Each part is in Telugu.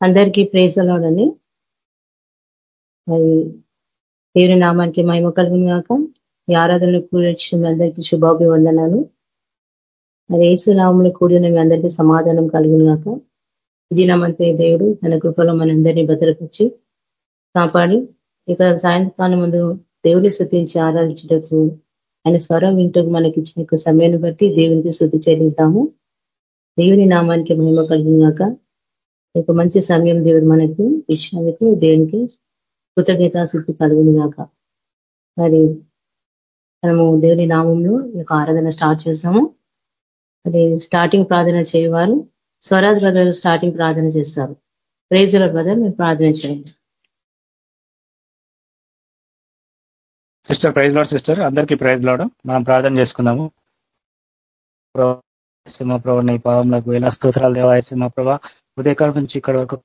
అందరికీ ప్రేజలాడని మరి దేవుని నామానికి మహిమ కలుగుని కాక ఈ ఆరాధనలు కూర్చిన అందరికీ శుభాభివందనాలు. మరి ఏసునామంలో కూడిన మీ అందరికీ సమాధానం కలుగుని కాక ఇది నమ్మంతే దేవుడు తన కృపలో మనందరినీ భద్రపరిచి కాపాడి ఇక సాయంత్రకాలం ముందు దేవుని శుద్ధించి ఆరాధించటకు ఆయన స్వరం వింటూ మనకి ఇచ్చిన సమయాన్ని బట్టి దేవునికి శుద్ధి చెల్లిస్తాము. దేవుని నామానికి మహిమ కలిగినాక ఒక మంచి సమయం దేవుడు మనకి ఇచ్చినందుకు దేవునికి కృతజ్ఞత శుద్ధి కలుగునిగాక. మరి మనము దేవుని నామంలో ఈ యొక్క ఆరాధన స్టార్ట్ చేస్తాము. అది స్టార్టింగ్ ప్రార్థన చేయవారు. స్వరాజ్ బ్రదర్ స్టార్టింగ్ ప్రార్థన చేస్తారు. ప్రేజుల బ్రదర్ మీరు ప్రార్థన చేయండి. సిస్టర్ ప్రైజ్ లాడ్ సిస్టర్ అందరికీ ప్రైజ్ లాడ్ మనం ప్రార్థన చేసుకుందాము. సింహ సింహప్రభ నీ పాదంలో వేల స్తోత్రాలు దేవాయసింహ ఉదయకాలం నుంచి ఇక్కడ వరకు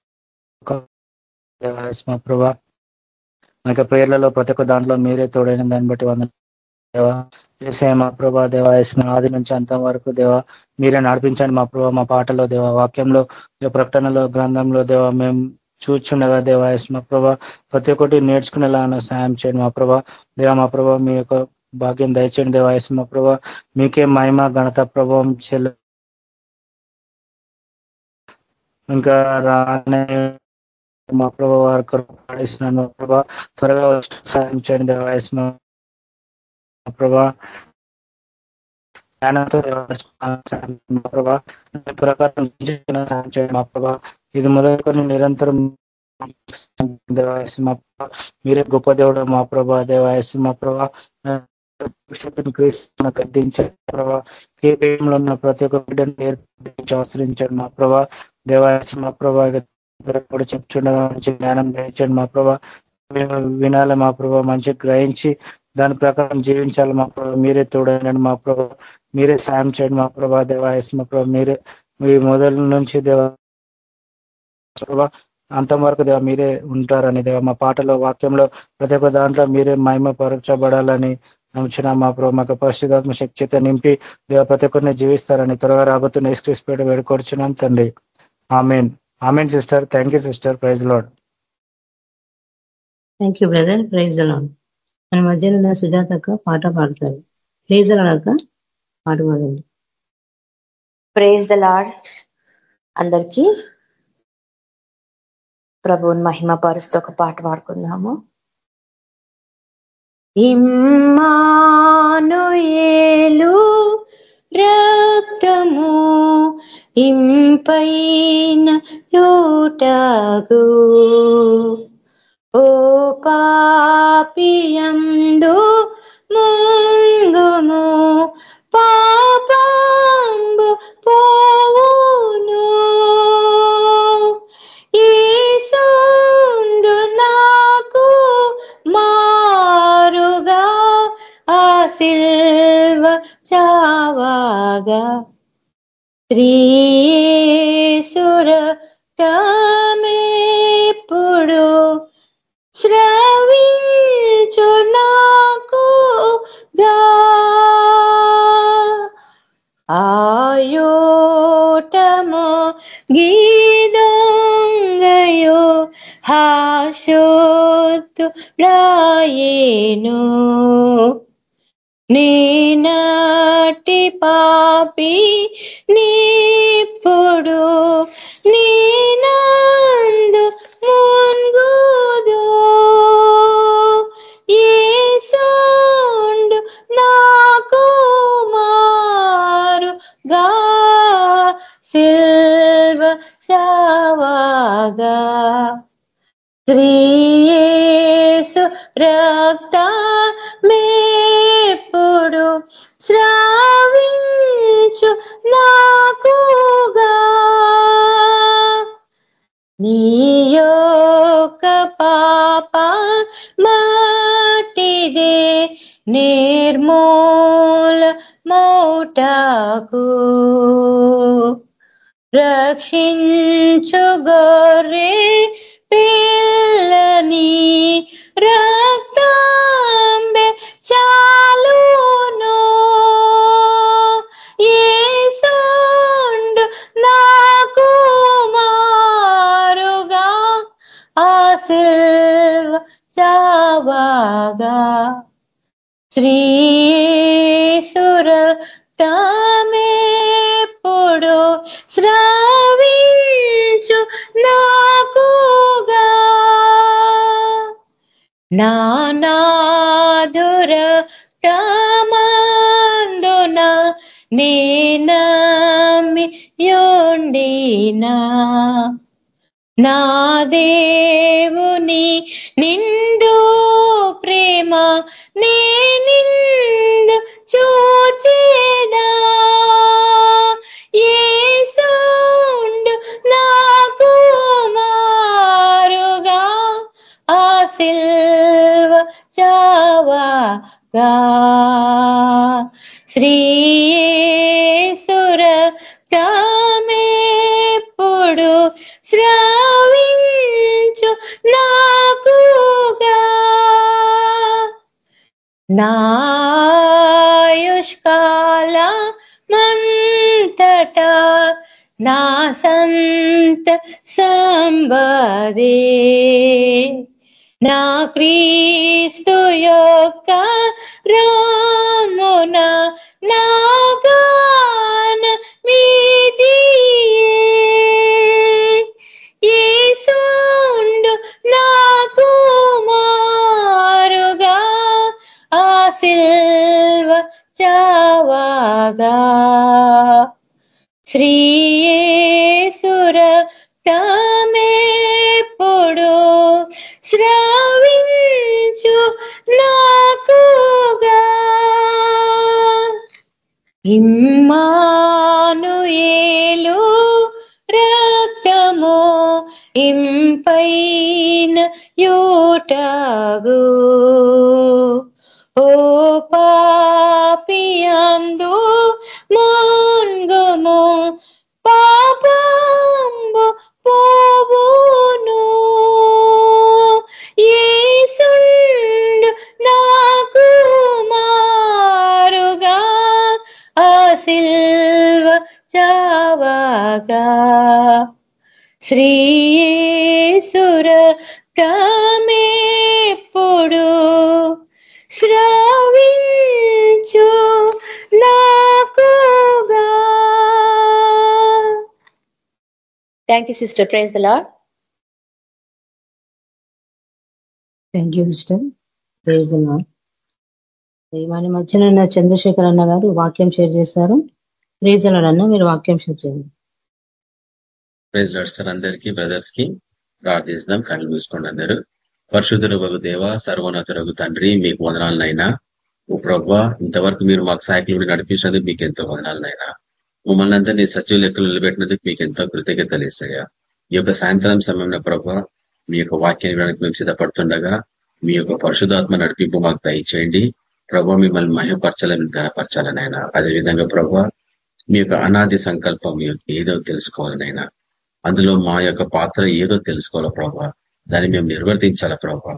దేవాయసింహ ప్రభా మనకి ప్రేర్లలో ప్రతి ఒక్క దాంట్లో మీరే తోడైన దాన్ని బట్టి వంద దేవా మా ప్రభా దేవాయస్మ ఆది నుంచి అంత వరకు దేవా మీరే నడిపించండి మా ప్రభా మా పాటలో దేవా వాక్యంలో ప్రకటనలో గ్రంథంలో దేవా మేము చూచుండగా దేవాయస్మ ప్రభా ప్రతి ఒక్కటి నేర్చుకునేలా సాయం చేయండి మా ప్రభా. దేవా మా ప్రభా మీ యొక్క భాగ్యం దయచేయండి దేవాయస్మ మా ప్రభా. మీకే మహిమ గణత ప్రభావం చెల్లు ఇంకా రానే మా ప్రభావ వారి పాడిస్తున్నాను ప్రభా త్వరగా సాయం చేయండి దేవాయస్మ ప్రభా. జ్ఞానంతో ప్రభా ప్రకారం సాయం చేయండి మా ప్రభా. ఇది మొదలుకొని నిరంతరం దేవాయస్మ మీరే గొప్ప దేవుడు మా ప్రభా. దేవాయస్మ ప్రభా గద్దించారు ప్రభా కేపీఎంలో ఉన్న ప్రతి ఒక్క బిడ్డను ఆశ్రయించండి మా ప్రభా. దేవాయసి మా ప్రభా కూడా చెప్తుండగా మంచి జ్ఞానం గ్రహించండి మా ప్రభా. వినాలి మా ప్రభా మంచి గ్రహించి దాని ప్రకారం జీవించాలి మా ప్రభా. మీరే తోడండి మా ప్రభా. మీరే సాయం చేయండి మా ప్రభా. దేవాయస్ మా ప్రభా మీరే మీ మొదల నుంచి దేవ ప్రభా అంతం వరకు దేవ మీరే ఉంటారని దేవ. మా పాటలో వాక్యంలో ప్రతి ఒక్క దాంట్లో మీరే మహిమ పరచబడాలని నమ్మిన మా ప్రభు మాకు పరిశుధాత్మ శక్తితో నింపి దేవ ప్రతి ఒక్కరిని జీవిస్తారని త్వరగా రాబోతున్న నెక్స్ట్ స్పీడ్ వేడుకొచ్చున్నాం తండ్రి. Amen. Amen sister. Thank you sister. Praise Lord thank you brother. Praise Lord మన మధ్యలో ఉన్న సుజాతక్క పాట పాడతారు. ప్రైజ్ లాడక పాట పాడండి. ప్రైజ్ ద లాడ్ అందరికీ ప్రభువుని మహిమ పరుస్తూ ఒక పాట పాడుకుందాము. ఇమ్మానుయేలు రక్తము ఇంపైన యూటగు ఓ పాపియందు ముంగుము స్త్రీసుర తమేప్పుడు శ్రవించు నాకు ఆయోటము గీదంగయో హాశోత్తు రాయేను నేనటి పాపి నీప్పుడు నీనందు మున్గుదో. ఏసోండు నాకు మారుగా సిల్వ చావాగా శ్రీయేసు రక్తా నీయోక పాప మాటిదే నిర్మూల మోటాకు. రక్షించు గొర్రె పిల్లని రా శ్రీసుర తామేపుడు శ్రావించు నాకుగా. నానాధుర తామందున నేనమి యోండినా. నా దేవుని నిండు ప్రేమ నీ నేనిందు చూచేదా? ఏసుండు నాకు మారుగా? ఆ సిల్వ చావాగా. శ్రీసుర నాయుష్కాల మంతట నా సంత సంబదే. నా క్రీస్తు యొక్క రామున నా చావాగా శ్రీయేసుర తామేపుడు శ్రావించు నాకుగా. ఇమ్మానుయేలు రక్తము ఇంపైన యూటగు. ఓ పాపియందు చావాగా శ్రీయేసుర తామేప్పుడు శ్రావించు నాకుగా thank you sister praise the Lord thank you sister praise మన మధ్యన ఉన్న చంద్రశేఖర్ అన్న గారు వాక్యం షేర్ చేస్తారు ప్రైజ్ అన్న మీరు వాక్యం షేర్ చేయండి. ప్రైజ్ నడుస్తారు అందరికీ బ్రదర్స్కి ప్రార్థిస్తున్నాం. కళ్ళు మూసుకోండి అందరూ. పరిశుద్ధుల బగు దేవ సర్వోన్నతులకు తండ్రి మీకు వదనాలనైనా. ఓ ప్రభు ఇంతవరకు మీరు మాకు సాయకులు నడిపించినందుకు మీకు ఎంతో వదనాలనైనా. మమ్మల్ని అందరినీ సచివ లెక్కలు నిలబెట్టినందుకు మీకు ఎంతో కృతజ్ఞతలు ఇస్తాయా. ఈ యొక్క సాయంత్రం సమయంలో ప్రభు మీ యొక్క వాక్యాన్ని వినడానికి మేము సిద్ధపడుతుండగా మీ యొక్క పరిశుధాత్మ నడిపింపు మాకు దయచేయండి. ప్రభు మిమ్మల్ని మహిమపరచాలని ఘనపరచాలనైనా. అదేవిధంగా ప్రభు మీ యొక్క అనాది సంకల్పం ఏదో తెలుసుకోవాలనైనా. అందులో మా యొక్క పాత్ర ఏదో తెలుసుకోవాలా ప్రభా? దాన్ని మేము నిర్వర్తించాలా ప్రభా?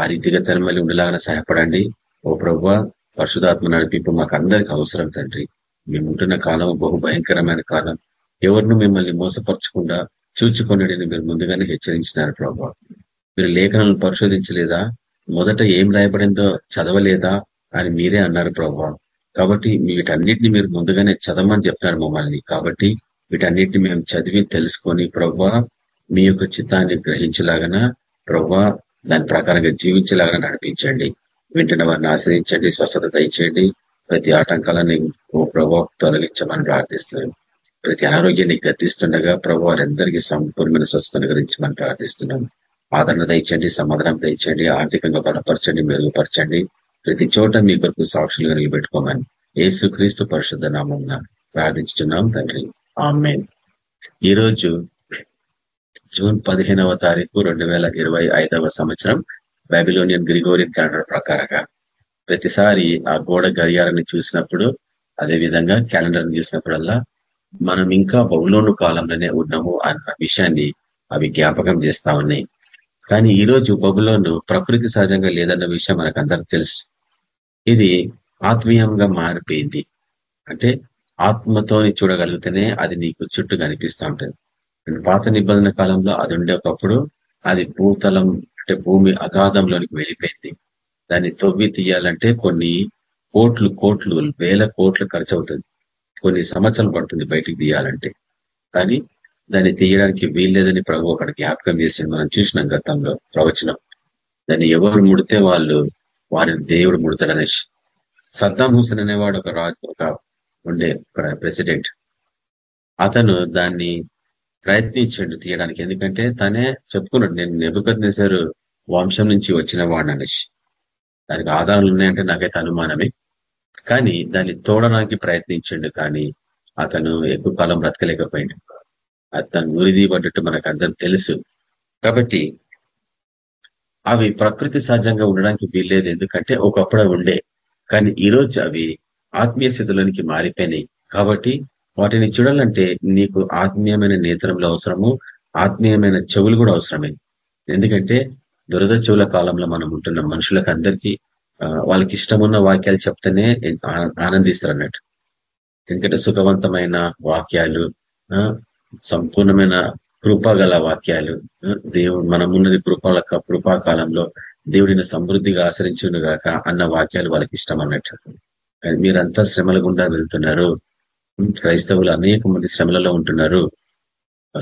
ఆ రీతిగా తనమల్లి ఉండేలాగా సహాయపడండి. ఓ ప్రభా పరిశుధాత్మ నడిపింపు మాకు అందరికి అవసరం తండ్రి. మేము ఉంటున్న కాలం బహు భయంకరమైన కాలం. ఎవరిని మిమ్మల్ని మోసపరచకుండా చూచుకున్నాడని మీరు ముందుగానే హెచ్చరించినారు ప్రభా. మీరు లేఖనాలను పరిశోధించలేదా? మొదట ఏం రాయబడిందో చదవలేదా అని మీరే అన్నారు ప్రభా. కాబట్టి వీటన్నిటిని మీరు ముందుగానే చదవమని చెప్పినారు మమ్మల్ని. కాబట్టి వీటన్నిటిని మేము చదివి తెలుసుకొని ప్రవ్వా మీ యొక్క చిత్తాన్ని గ్రహించలాగన ప్రవ్వా దాని ప్రకారంగా జీవించేలాగా నడిపించండి. వెంటనే వారిని ఆశ్రయించండి స్వస్థత దయచేయండి ప్రతి ఆటంకాలని ఓ ప్రభావ తొలగించమని ప్రార్థిస్తున్నాం. ప్రతి ఆరోగ్యాన్ని గద్దిస్తుండగా ప్రభు వారందరికీ సంపూర్ణమైన స్వస్థతను గురించమని ప్రార్థిస్తున్నాం. ఆదరణ దయచండి సమాధానం దయచండి ఆర్థికంగా బలపరచండి మెరుగుపరచండి. ప్రతి చోట మీ కొరకు సాక్షులుగా నిలబెట్టుకోమని ఏసు క్రీస్తు పరిశుద్ధ నామం ప్రార్థించుతున్నాం తండ్రి. ఈరోజు జూన్ పదిహేనవ తారీఖు రెండు వేల ఇరవై ఐదవ సంవత్సరం బైబిలోనియన్ గ్రిగోరియన్ క్యాలెండర్ ప్రకారంగా. ప్రతిసారి ఆ గోడ గడియారాన్ని చూసినప్పుడు అదే విధంగా క్యాలెండర్ చూసినప్పుడల్లా మనం ఇంకా బహులోను కాలంలోనే ఉన్నాము అన్న విషయాన్ని అవి జ్ఞాపకం చేస్తా ఉన్నాయి. కానీ ఈ రోజు బబులోను ప్రకృతి సహజంగా లేదన్న విషయం మనకు అందరికి తెలుసు. ఇది ఆత్మీయంగా మారిపోయింది. అంటే ఆత్మతో చూడగలిగితేనే అది నీకు చుట్టూ కనిపిస్తూ ఉంటుంది. పాత నిబంధన కాలంలో అది ఉండే ఒకప్పుడు అది భూతలం అంటే భూమి అగాధంలోనికి వెళ్ళిపోయింది. దాన్ని తొవ్వి తీయాలంటే కొన్ని కోట్లు కోట్లు వేల కోట్లు ఖర్చు అవుతుంది కొన్ని సంవత్సరాలు పడుతుంది బయటికి తీయాలంటే. కానీ దాన్ని తీయడానికి వీల్లేదని ప్రభు అక్కడ జ్ఞాపకం చేసింది. మనం చూసినాం గతంలో ప్రవచనం. దాన్ని ఎవరు ముడితే వాళ్ళు వారిని దేవుడు ముడతాడనేసి. సద్దాం హుసేన్ అనేవాడు ఒక రాజు ఒక ఉండే ప్రెసిడెంట్. అతను దాన్ని ప్రయత్నించండు తీయడానికి. ఎందుకంటే తనే చెప్పుకున్నాడు నేను నెబుకద్నేసారు వంశం నుంచి వచ్చిన వాడిని అనేసి. దానికి ఆధారాలు ఉన్నాయంటే నాకైతే అనుమానమే. కానీ దాన్ని తోడడానికి ప్రయత్నించండు. కానీ అతను ఎక్కువ కాలం బ్రతకలేకపోయింది అతను ఉరిది పడ్డట్టు మనకు అందరం తెలుసు. కాబట్టి అవి ప్రకృతి సహజంగా ఉండడానికి వీల్లేదు. ఎందుకంటే ఒకప్పుడు ఉండే. కానీ ఈ రోజు అవి ఆత్మీయ స్థితిలోనికి మారిపోయినాయి. కాబట్టి వాటిని చూడాలంటే నీకు ఆత్మీయమైన నేత్రంలో అవసరము ఆత్మీయమైన చెవులు కూడా అవసరమే. ఎందుకంటే దురద చెవుల కాలంలో మనం ఉంటున్న మనుషులకు అందరికీ వాళ్ళకి ఇష్టమున్న వాక్యాలు చెప్తేనే ఆనందిస్తారు అన్నట్టు ఎందుకంటే సుఖవంతమైన వాక్యాలు సంపూర్ణమైన కృపగల వాక్యాలు దేవుడు మనం ఉన్నది కృపాల కృపాకాలంలో దేవుడిని సమృద్ధిగా ఆచరించును గాక అన్న వాక్యాలు వాళ్ళకి ఇష్టం అన్నట్టు మీరంతా శ్రమల గుండా వెళ్తున్నారు. క్రైస్తవులు అనేక మంది శ్రమలలో ఉంటున్నారు.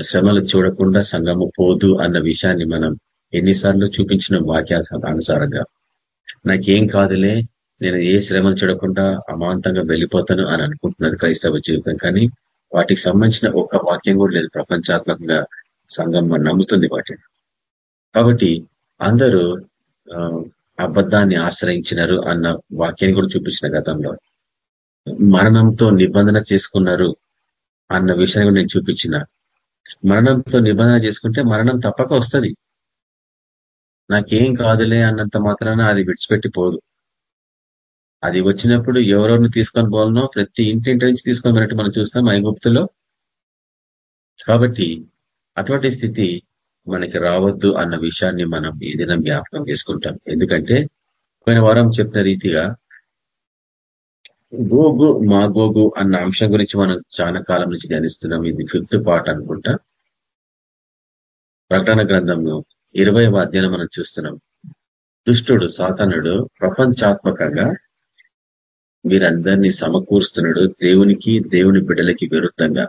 శ్రమలు చూడకుండా సంగము పోదు అన్న విషయాన్ని మనం ఎన్నిసార్లు చూపించిన వాక్య అనుసారంగా నాకేం కాదులే నేను ఏ శ్రమలు చూడకుండా అమాంతంగా వెళ్ళిపోతాను అని అనుకుంటున్నది క్రైస్తవ జీవితం. కానీ వాటికి సంబంధించిన ఒక వాక్యం కూడా లేదు. ప్రపంచాత్మకంగా సంఘం నమ్ముతుంది వాటిని. కాబట్టి అందరూ అబద్ధాన్ని ఆశ్రయించినారు అన్న వాక్యాన్ని కూడా చూపించిన గతంలో. మరణంతో నిబంధన చేసుకున్నారు అన్న విషయాన్ని నేను చూపించిన. మరణంతో నిబంధన చేసుకుంటే మరణం తప్పక వస్తుంది. నాకేం కాదులే అన్నంత మాత్రాన అది విడిచిపెట్టి పోదు అది వచ్చినప్పుడు ఎవరెవరిని తీసుకొని పోవాలనో ప్రతి ఇంటింటి నుంచి తీసుకొని మనం చూస్తాం ఐగుప్తులో. కాబట్టి అటువంటి స్థితి మనకి రావద్దు అన్న విషయాన్ని మనం ఈ దినం జ్ఞాపకం చేసుకుంటాం. ఎందుకంటే పోయిన వారం చెప్పిన రీతిగా గోగు మా గోగు అన్న అంశం గురించి మనం చాలా కాలం నుంచి ధ్యానిస్తున్నాం. ఇది ఫిఫ్త్ పార్ట్ అనుకుంటా. ప్రకటన గ్రంథంలో ఇరవై అధ్యాయం మనం చూస్తున్నాం. దుష్టుడు సాతనుడు ప్రపంచాత్మకంగా మీరందరినీ సమకూరుస్తున్నాడు. దేవునికి దేవుని బిడ్డలకి విరుద్ధంగా.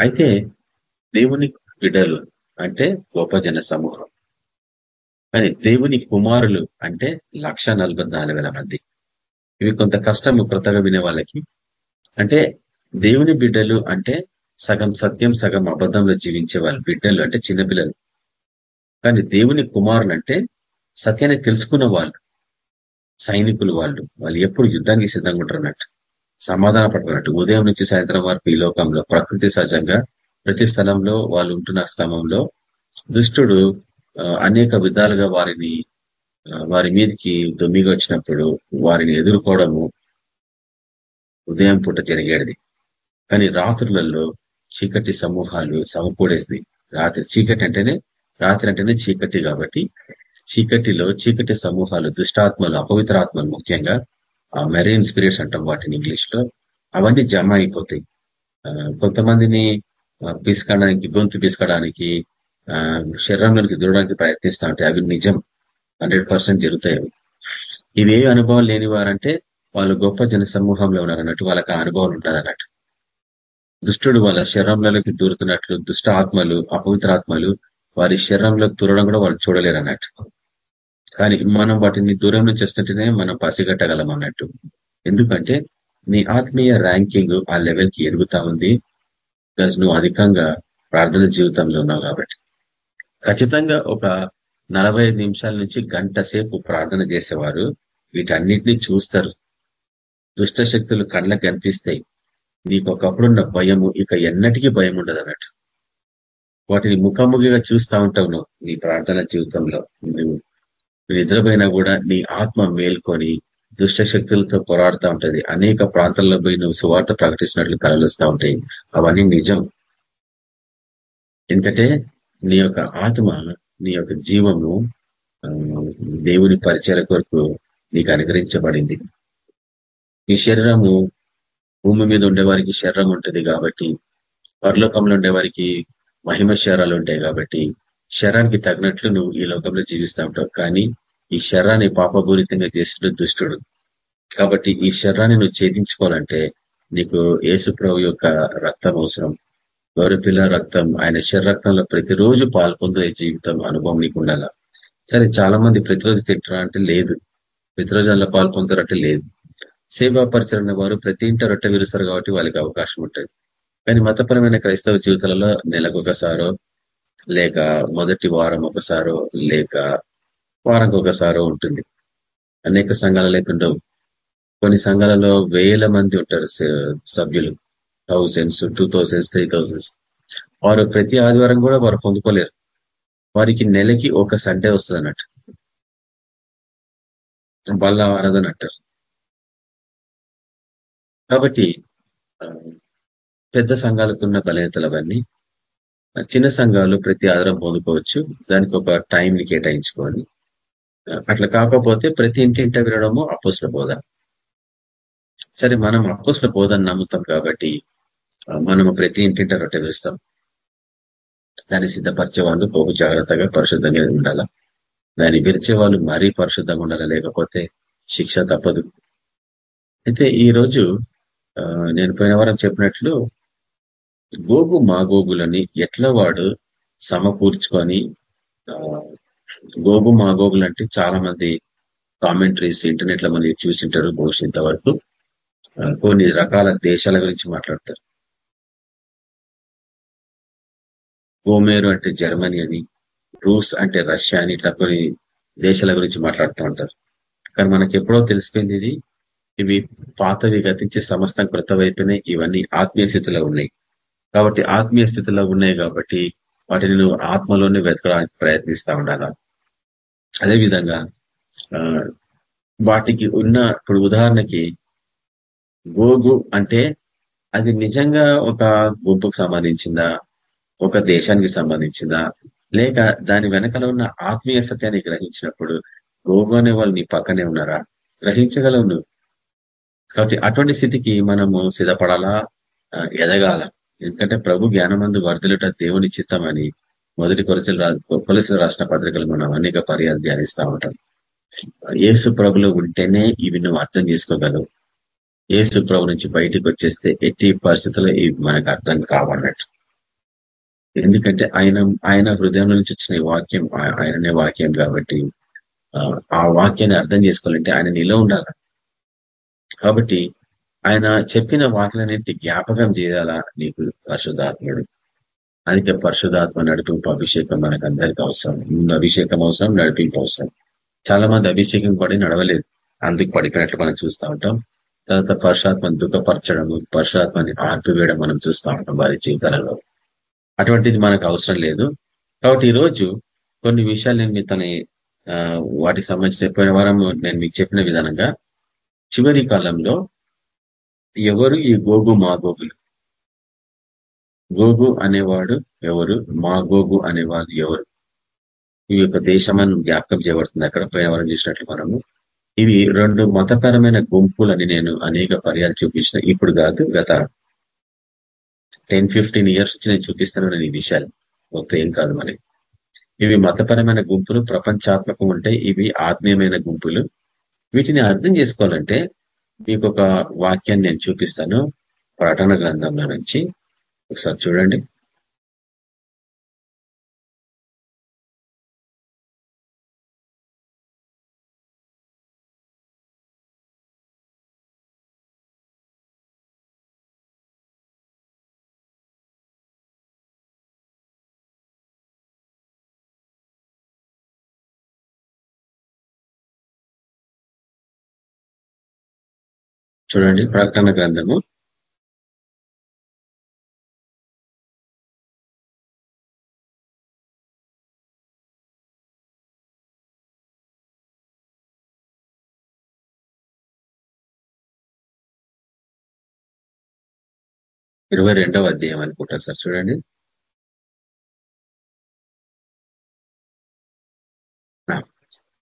అయితే దేవుని బిడ్డలు అంటే గొప్ప జన సమూహం. కానీ దేవుని కుమారులు అంటే లక్ష మంది. ఇవి కొంత కష్టము కృతగా వినే వాళ్ళకి. అంటే దేవుని బిడ్డలు అంటే సగం సత్యం సగం అబద్ధంలో జీవించే వాళ్ళు బిడ్డలు అంటే చిన్నపిల్లలు. కానీ దేవుని కుమారులు అంటే సత్యాన్ని తెలుసుకున్న వాళ్ళు సైనికులు వాళ్ళు. వాళ్ళు ఎప్పుడు యుద్ధానికి సిద్ధంగా ఉంటారు అన్నట్టు సమాధాన పడుతున్నట్టు ఉదయం నుంచి సాయంత్రం వరకు ఈ లోకంలో ప్రకృతి సహజంగా ప్రతి స్థలంలో వాళ్ళు ఉంటున్న స్థలంలో దుష్టుడు అనేక విధాలుగా వారిని వారి మీదకి దొమ్మిగా వచ్చినప్పుడు వారిని ఎదుర్కోవడము ఉదయం పూట జరిగేది. కానీ రాత్రులలో చీకటి సమూహాలు సమకూడేది. రాత్రి చీకటి అంటేనే రాత్రి అంటేనే చీకటి కాబట్టి చీకటిలో చీకటి సమూహాలు దుష్టాత్మలు అపవిత్రాత్మలు ముఖ్యంగా మెరైన్ స్పిరిట్స్ అంటాం వాటిని ఇంగ్లీష్లో అవన్నీ జమ అయిపోతాయి. కొంతమందిని పిసుకడానికి గొంతు పిసుకడానికి శరీరంలోకి దూరడానికి ప్రయత్నిస్తా ఉంటాయి అవి నిజం. హండ్రెడ్ పర్సెంట్ జరుగుతాయి అవి. ఇవే అనుభవం లేని వారంటే వాళ్ళు గొప్ప జన సమూహంలో ఉన్నారన్నట్టు వాళ్ళకి అనుభవాలు ఉంటుంది అన్నట్టు దుష్టుడు వాళ్ళ శరీరంలోకి దూరుతున్నట్లు దుష్ట ఆత్మలు అపవిత్రాత్మలు వారి శరీరంలో దూరడం కూడా వాళ్ళు చూడలేరు అన్నట్టు కానీ మనం వాటిని దూరం నుంచి వస్తుంటేనే మనం పసిగట్టగలం అన్నట్టు. ఎందుకంటే నీ ఆత్మీయ ర్యాంకింగ్ ఆ లెవెల్కి ఎదుగుతా ఉంది. ప్లస్ నువ్వు అధికంగా ప్రార్థన జీవితంలో ఉన్నావు కాబట్టి. ఖచ్చితంగా ఒక నలభై నిమిషాల నుంచి గంట సేపు ప్రార్థన చేసేవారు. వీటన్నిటిని చూస్తారు. దుష్ట శక్తులు కళ్ళకు కనిపిస్తాయి. నీకు ఒకప్పుడున్న భయము ఇక ఎన్నటికీ భయం ఉండదు అన్నట్టు. వాటిని ముఖాముఖిగా చూస్తూ ఉంటావు నువ్వు నీ ప్రార్థన జీవితంలో. నువ్వు నిద్రపోయినా కూడా నీ ఆత్మ మేల్కొని దుష్ట శక్తులతో పోరాడుతూ ఉంటది. అనేక ప్రాంతాల్లో పోయి నువ్వు సువార్త ప్రకటిస్తున్నట్లు కలలుస్తూ ఉంటాయి. అవన్నీ నిజం. ఎందుకంటే నీ యొక్క ఆత్మ నీ యొక్క జీవము దేవుని పరిచయ కొరకు నీకు అనుగ్రహించబడింది. ఈ శరీరము భూమి మీద ఉండే వారికి శరీరం ఉంటుంది కాబట్టి పరలోకంలో ఉండే వారికి మహిమ శరాలు ఉంటాయి కాబట్టి శరానికి తగినట్లు నువ్వు ఈ లోకంలో జీవిస్తూ ఉంటావు. కానీ ఈ శర్రాన్ని పాపపూరితంగా చేసిన దుష్టుడు. కాబట్టి ఈ శర్రాన్ని నువ్వు ఛేదించుకోవాలంటే నీకు యేసుప్రభు యొక్క రక్తం అవసరం. గౌరపిల్ల రక్తం ఆయన శరీరక్తంలో ప్రతిరోజు పాల్పొందే జీవితం అనుభవం నీకు ఉండాల? సరే చాలా మంది ప్రతిరోజు తింటారా అంటే లేదు. ప్రతిరోజు అందులో పాల్పొందారంటే లేదు. సేవాపరిచరణ వారు ప్రతి ఇంట రొట్టె విరుస్తారు కాబట్టి వాళ్ళకి అవకాశం ఉంటుంది. కానీ మతపరమైన క్రైస్తవ జీవితాలలో నెలకు ఒకసారో లేక మొదటి వారం ఒకసారో లేక వారంకి ఒకసారో ఉంటుంది. అనేక సంఘాలు లేకుండా కొన్ని సంఘాలలో వేల మంది ఉంటారు సభ్యులు. Thousands two thousands three thousands వారు ప్రతి ఆదివారం కూడా వారు పొందుకోలేరు. వారికి నెలకి ఒక సండే వస్తుంది అన్నట్టు బల్ల ఆరాధన అంటారు. కాబట్టి పెద్ద సంఘాలకు ఉన్న బలహీనతలు అవన్నీ చిన్న సంఘాలు ప్రతి ఆధారం పొందుకోవచ్చు. దానికి ఒక టైంని కేటాయించుకోవాలి. అట్లా కాకపోతే ప్రతి ఇంటింట వినడము అప్పుసుల బోధ. సరే మనం అప్పుసుల బోధని నమ్ముతాం కాబట్టి మనము ప్రతి ఇంటింట రొట్టె వేస్తాం. దాన్ని సిద్ధపరిచే వాళ్ళు బహు జాగ్రత్తగా పరిశుద్ధంగా ఉండాలా? దాన్ని విరిచే వాళ్ళు మరీ పరిశుద్ధంగా ఉండాలా? లేకపోతే శిక్ష తప్పదు. అయితే ఈ రోజు నేను పోయిన వారం చెప్పినట్లు గోగు మాగోగులని ఎట్లా వాడు సమకూర్చుకొని గోగు మాగోగులు అంటే చాలా మంది కామెంటరీస్ ఇంటర్నెట్లో మనం చూసింటారు బహుశా ఇంతవరకు కొన్ని రకాల దేశాల గురించి మాట్లాడతారు. గోమేరు అంటే జర్మనీ అని రూస్ అంటే రష్యా అని ఇట్లా కొన్ని దేశాల గురించి మాట్లాడుతూ ఉంటారు. కానీ మనకి ఎప్పుడో తెలిసిపోయింది ఇది ఇవి పాతవి గతించి సమస్తం కృతమైపోయినాయి ఇవన్నీ ఆత్మీయ స్థితిలో ఉన్నాయి. కాబట్టి ఆత్మీయ స్థితిలో ఉన్నాయి కాబట్టి వాటిని నువ్వు ఆత్మలోనే వెతకడానికి ప్రయత్నిస్తా ఉండాలి? అదేవిధంగా వాటికి ఉన్న ఇప్పుడు ఉదాహరణకి గోగు అంటే అది నిజంగా ఒక గుంపుకు సంబంధించిందా? ఒక దేశానికి సంబంధించిందా? లేక దాని వెనకాల ఉన్న ఆత్మీయ సత్యాన్ని గ్రహించినప్పుడు గోగు అనే వాళ్ళు నీ పక్కనే ఉన్నారా? గ్రహించగలవు నువ్వు. కాబట్టి అటువంటి స్థితికి మనము సిద్ధపడాలా? ఎదగాల. ఎందుకంటే ప్రభు జ్ఞానమందు వర్ధలుట దేవుని చిత్తమని మొదటి కొలసలు కొలసలు రాసిన పత్రికలు మనం అనేక పర్యాలు ధ్యానిస్తూ ఉంటాం. ఏసు ప్రభులు ఉంటేనే ఇవి నువ్వు అర్థం చేసుకోగలవు. ఏసు ప్రభు నుంచి బయటికి వచ్చేస్తే ఎట్టి పరిస్థితుల్లో ఇవి మనకు అర్థం కావన్నట్టు. ఎందుకంటే ఆయన ఆయన హృదయం నుంచి వచ్చిన వాక్యం ఆయననే వాక్యం కాబట్టి ఆ వాక్యాన్ని అర్థం చేసుకోవాలంటే ఆయన నిలో ఉండాలి. కాబట్టి ఆయన చెప్పిన వాక్యాలన్నింటి జ్ఞాపకం చేయాలా నీకు పరిశుధాత్ముడు అందుకే పరిశుధాత్మ నడిపింపు అభిషేకం మనకు అందరికీ అవసరం. ముందు అభిషేకం అవసరం నడిపింపు అవసరం. చాలా మంది అభిషేకం పడి నడవలేదు. అందుకు పడిపోయినట్లు మనం చూస్తూ ఉంటాం. తర్వాత పరుషాత్మని దుఃఖపరచడము పరుషాత్మని ఆర్పివేయడం మనం చూస్తూ ఉంటాం వారి జీవితాలలో. అటువంటిది మనకు అవసరం లేదు. కాబట్టి ఈరోజు కొన్ని విషయాలు నేను మీతని వాటికి సంబంధించిన పోయిన వారం నేను మీకు చెప్పిన విధానంగా చివరి కాలంలో ఎవరు ఈ గోగు మా గోగులు? గోగు అనేవాడు ఎవరు? మా గోగు అనేవాడు ఎవరు? ఈ యొక్క దేశమని జ్ఞాపకం చేయబడుతుంది. అక్కడ పోయిన చూసినట్లు మనము. ఇవి రెండు మతపరమైన గుంపులని నేను అనేక పర్యాలు చూపించిన. ఇప్పుడు కాదు గత టెన్ ఫిఫ్టీన్ ఇయర్స్ నుంచి నేను చూపిస్తాను నేను ఈ విషయాలు. మొత్తం ఏం కాదు మనకి ఇవి మతపరమైన గుంపులు ప్రపంచాత్మకం ఉంటే ఇవి ఆత్మీయమైన గుంపులు. వీటిని అర్థం చేసుకోవాలంటే మీకు ఒక వాక్యాన్ని నేను చూపిస్తాను. ప్రకటన గ్రంథంలో నుంచి. ఒకసారి చూడండి. చూడండి ప్రకటన గ్రంథము. ఇరవై రెండవ అధ్యాయం అనుకుంటా సార్. చూడండి.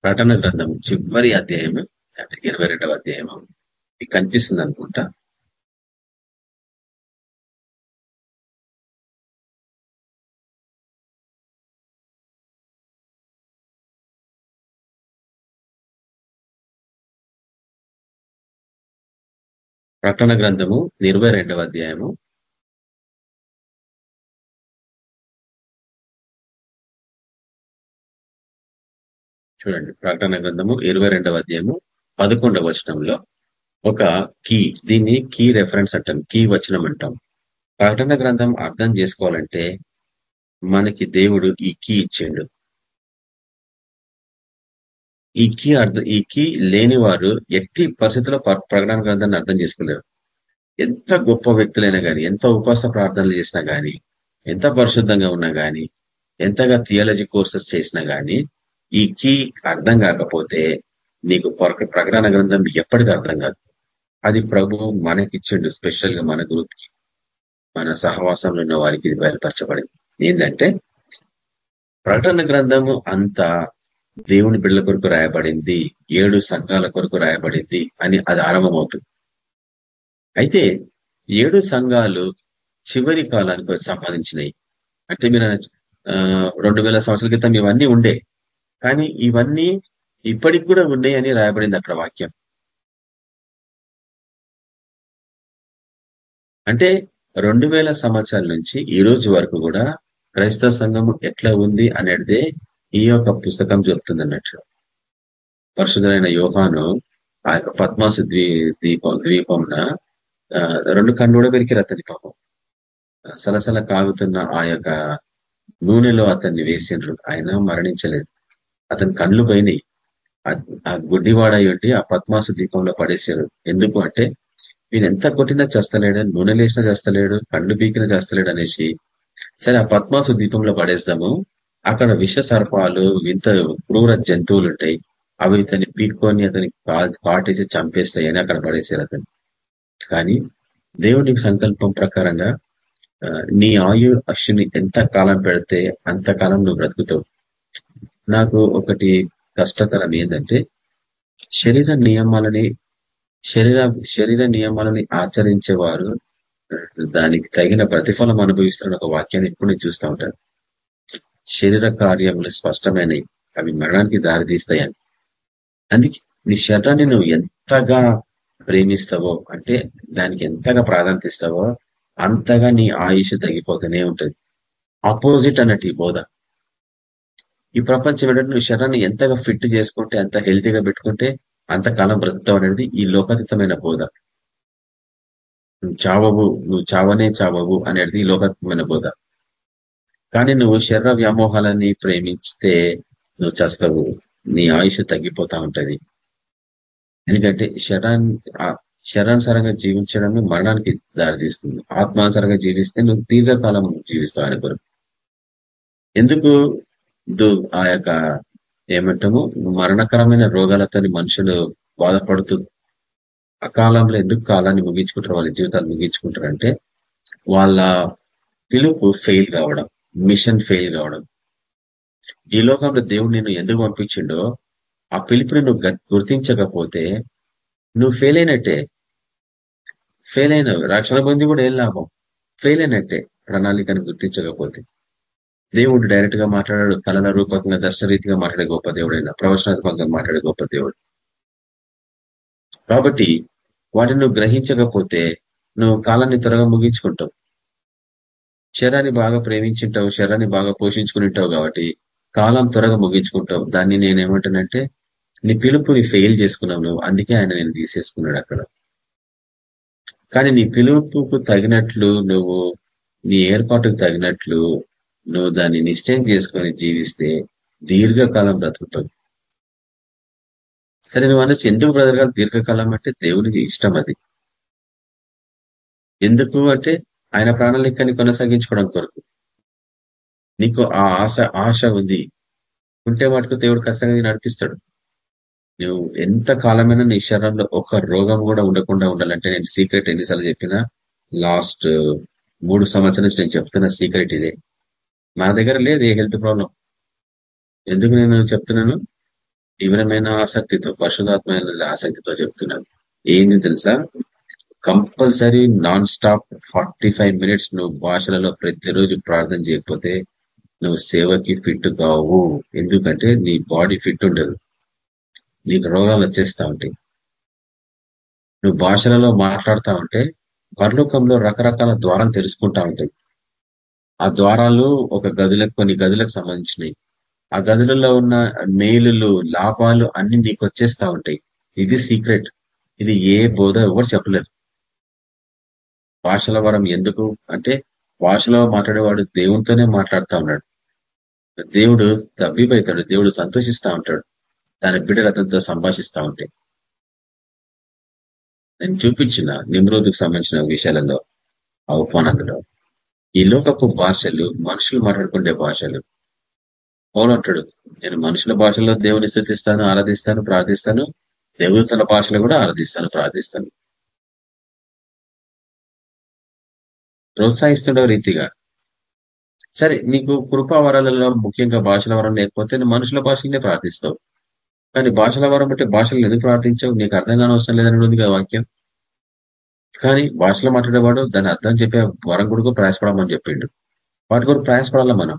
ప్రకటన గ్రంథం చివరి అధ్యాయం అంటే ఇరవై రెండవ అధ్యాయం. మీకు కనిపిస్తుంది అనుకుంటా. ప్రకటన గ్రంథము ఇరవై రెండవ అధ్యాయము చూడండి ప్రకటన గ్రంథము ఇరవై రెండవ అధ్యాయము పదకొండవ వచనంలో ఒక కీ దీన్ని కీ రెఫరెన్స్ అంటాం కీ వచనం అంటాం. ప్రకటన గ్రంథం అర్థం చేసుకోవాలంటే మనకి దేవుడు ఈ కీ ఇచ్చిండు. ఈ కీ అర్థం ఈ కీ లేని వారు ఎట్టి పరిస్థితుల్లో ప్రకటన గ్రంథాన్ని అర్థం చేసుకోలేరు. ఎంత గొప్ప వ్యక్తులైనా కానీ ఎంత ఉపాస ప్రార్థనలు చేసినా కానీ ఎంత పరిశుద్ధంగా ఉన్నా కానీ ఎంతగా థియాలజీ కోర్సెస్ చేసినా కానీ ఈ కీ అర్థం కాకపోతే నీకు ప్రకటన గ్రంథం ఎప్పటికీ అర్థం కాదు. అది ప్రభు మనకిచ్చిండు స్పెషల్గా మన గ్రూప్కి మన సహవాసంలో ఉన్న వారికి ఇది బయలుపరచబడింది. ఏంటంటే ప్రకటన గ్రంథము అంతా దేవుని బిడ్డల కొరకు రాయబడింది ఏడు సంఘాల కొరకు రాయబడింది అని అది ఆరంభమవుతుంది. అయితే ఏడు సంఘాలు చివరి కాలానికి సంబంధించినవి అంటే మీరు రెండు వేల సంవత్సరాల క్రితం ఇవన్నీ ఉండే. కానీ ఇవన్నీ ఇప్పటికి కూడా ఉన్నాయని రాయబడింది అక్కడ వాక్యం. అంటే రెండు వేల సంవత్సరాల నుంచి ఈ రోజు వరకు కూడా క్రైస్తవ సంఘం ఎట్లా ఉంది అనేది ఈ యొక్క పుస్తకం చెప్తుంది అన్నట్లు పరిశుద్ధమైన యోహాను ఆ యొక్క పద్మాసు ద్వీ దీపం ద్వీపంన రెండు కన్ను కూడా పెరికిరు అతని పాపం సలసల కాగుతున్న ఆ యొక్క నూనెలో అతన్ని వేసిండ్రు ఆయన మరణించలేదు. అతని కళ్ళు పోయినాయి. ఆ గుడ్డివాడై ఉండి ఆ పద్మాసు దీపంలో పడేశారు. ఎందుకు అంటే వీడు ఎంత కొట్టినా చేస్తలేడు నూనె లేసినా చేస్తలేడు కళ్ళు పీకినా చేస్తలేడు అనేసి. సరే ఆ పద్మాసు దీపంలో పడేస్తాము అక్కడ విష సర్పాలు వింత క్రూర జంతువులు ఉంటాయి. అవి ఇతన్ని పీక్కొని అతని కాటేసి చంపేస్తాయి అని అక్కడ పడేసారు అతను. కానీ దేవుని సంకల్పం ప్రకారంగా నీ ఆయు అశ్విని ఎంత కాలం పెడితే అంతకాలం నువ్వు బ్రతుకుతావు. నాకు ఒకటి కష్టతరం ఏంటంటే శరీర నియమాలని శరీర శరీర నియమాలని ఆచరించేవారు దానికి తగిన ప్రతిఫలం అనుభవిస్తున్న ఒక వాక్యాన్ని ఎప్పుడు నేను చూస్తూ ఉంటాను శరీర కార్యములు స్పష్టమైనవి అవి మరణానికి దారితీస్తాయని. అందుకే నీ శరీరాన్ని నువ్వు ఎంతగా ప్రేమిస్తావో అంటే దానికి ఎంతగా ప్రాధాన్యత ఇస్తావో అంతగా నీ ఆయుష్ తగ్గిపోతూనే ఉంటుంది. ఆపోజిట్ అన్నట్టు ఈ బోధ. ఈ ప్రపంచం ఏంటంటే నువ్వు శరీరాన్ని ఎంతగా ఫిట్ చేసుకుంటే ఎంత హెల్తీగా పెట్టుకుంటే అంతకాలం బ్రతుకుతావు అనేది ఈ లోకాతీతమైన బోధ. నువ్వు చావవు నువ్వు చావనే చావవు అనేది ఈ లోకాతీతమైన బోధ. కానీ నువ్వు శరీర వ్యామోహాలని ప్రేమిస్తే నువ్వు చేస్తావు నీ ఆయుష్ తగ్గిపోతా ఉంటది. ఎందుకంటే శరాన్ని శరానుసారంగా జీవించడం మరణానికి దారితీస్తుంది. ఆత్మానుసారంగా జీవిస్తే నువ్వు దీర్ఘకాలం జీవిస్తావు అని కొరకు ఎందుకు ఆ యొక్క ఏమంటాము మరణకరమైన రోగాలతో మనుషులు బాధపడుతూ అకాలంలో ఎందుకు కాలాన్ని ముగించుకుంటారు వాళ్ళ జీవితాలు ముగించుకుంటారంటే వాళ్ళ పిలుపు ఫెయిల్ కావడం మిషన్ ఫెయిల్ కావడం. ఈ లోకంలో దేవుడు నిన్ను ఎందుకు పంపించిండో ఆ పిలుపుని నువ్వు గుర్తించకపోతే నువ్వు ఫెయిల్ అయినట్టే. ఫెయిల్ అయిన రక్షణ పొంది కూడా ఏం లాభం? ఫెయిల్ అయినట్టే ప్రణాళికను గుర్తించకపోతే. దేవుడు డైరెక్ట్గా మాట్లాడాడు. కళల రూపకంగా దర్శనరీతిగా మాట్లాడే గొప్ప దేవుడైనా ప్రవచనాత్మకంగా మాట్లాడే గొప్ప దేవుడు. కాబట్టి వాటిని నువ్వు గ్రహించకపోతే నువ్వు కాలాన్ని త్వరగా ముగించుకుంటావు. శరీరాన్ని బాగా ప్రేమించుంటావు శరీరాన్ని బాగా పోషించుకునింటావు కాబట్టి కాలం త్వరగా ముగించుకుంటావు. దాన్ని నేనేమంటానంటే నీ పిలుపుని ఫెయిల్ చేసుకున్నావు నువ్వు. అందుకే ఆయన నేను తీసేసుకున్నాడు అక్కడ. కానీ నీ పిలుపుకు తగినట్లు నువ్వు నీ ఏర్పాటుకు తగినట్లు నువ్వు దాన్ని నిశ్చయం చేసుకొని జీవిస్తే దీర్ఘకాలం బ్రతుకుతావు. సరే నువ్వు అనొచ్చు ఎందుకు బ్రతకాలి దీర్ఘకాలం అంటే దేవునికి ఇష్టం అది. ఎందుకు అంటే ఆయన ప్రాణాలిక్కని కొనసాగించుకోవడం కొరకు. నీకు ఆ ఆశ ఆశ ఉంది. ఉంటే మటుకు దేవుడు ఖచ్చితంగా నడిపిస్తాడు. నువ్వు ఎంత కాలమైనా నీ శరీరంలో ఒక రోగం కూడా ఉండకుండా ఉండాలంటే నేను సీక్రెట్ ఎన్నిసార్లు చెప్పినా లాస్ట్ మూడు సంవత్సరాల నుంచి నేను చెప్తున్న సీక్రెట్ ఇదే. నా దగ్గర లేదు ఏ హెల్త్ ప్రాబ్లం. ఎందుకు నేను చెప్తున్నాను? తీవ్రమైన ఆసక్తితో పరిశుధాత్మైన ఆసక్తితో చెప్తున్నాను. ఏంది తెలుసా? Compulsory non stop forty five minutes నువ్వు భాషలలో ప్రతిరోజు ప్రార్థన చేయకపోతే నువ్వు సేవకి ఫిట్ కావు. ఎందుకంటే నీ బాడీ ఫిట్ ఉండదు. నీకు రోగాలు వచ్చేస్తా ఉంటాయి. నువ్వు భాషలలో మాట్లాడుతా ఉంటే పరలోకంలో రకరకాల ద్వారాలు తెలుసుకుంటా ఉంటాయి. ఆ ద్వారాలు ఒక గదులకు కొన్ని గదులకు సంబంధించినవి ఆ గదులలో ఉన్న మేలులు లాభాలు అన్ని నీకు వచ్చేస్తా ఉంటాయి. ఇది సీక్రెట్. ఇది ఏ బోధ ఎవరు చెప్పలేరు. భాషల వరం ఎందుకు? అంటే భాషలో మాట్లాడేవాడు దేవునితోనే మాట్లాడుతూ ఉన్నాడు. దేవుడు తబ్బిపోతాడు దేవుడు సంతోషిస్తా ఉంటాడు. దాని బిడ్డలు అతనితో సంభాషిస్తా ఉంటాయి. నేను చూపించిన నిమ్రోధుకు సంబంధించిన విషయాలలో అవమానాలలో ఈ లోకపు భాషలు మనుషులు మాట్లాడుకునే భాషలు. పౌలంటాడు నేను మనుషుల భాషలో దేవుని స్థుతిస్తాను ఆరాధిస్తాను ప్రార్థిస్తాను. దేవతల భాషలో కూడా ఆరాధిస్తాను ప్రార్థిస్తాను. ప్రోత్సహిస్తుండే రీతిగా. సరే నీకు కృపావరాలలో ముఖ్యంగా భాషల వరం లేకపోతే మనుషుల భాషలనే ప్రార్థిస్తావు. కానీ భాషల వరం బట్టి భాషలు ఎందుకు ప్రార్థించావు? నీకు అర్థం కాని అవసరం లేదని ఉంది కదా వాక్యం. కానీ భాషలో మాట్లాడేవాడు దాని అర్థం చెప్పే వరం కొడుకు ప్రయాసపడమని చెప్పిండు. వాటి కొరకు ప్రయాసపడాలా మనం?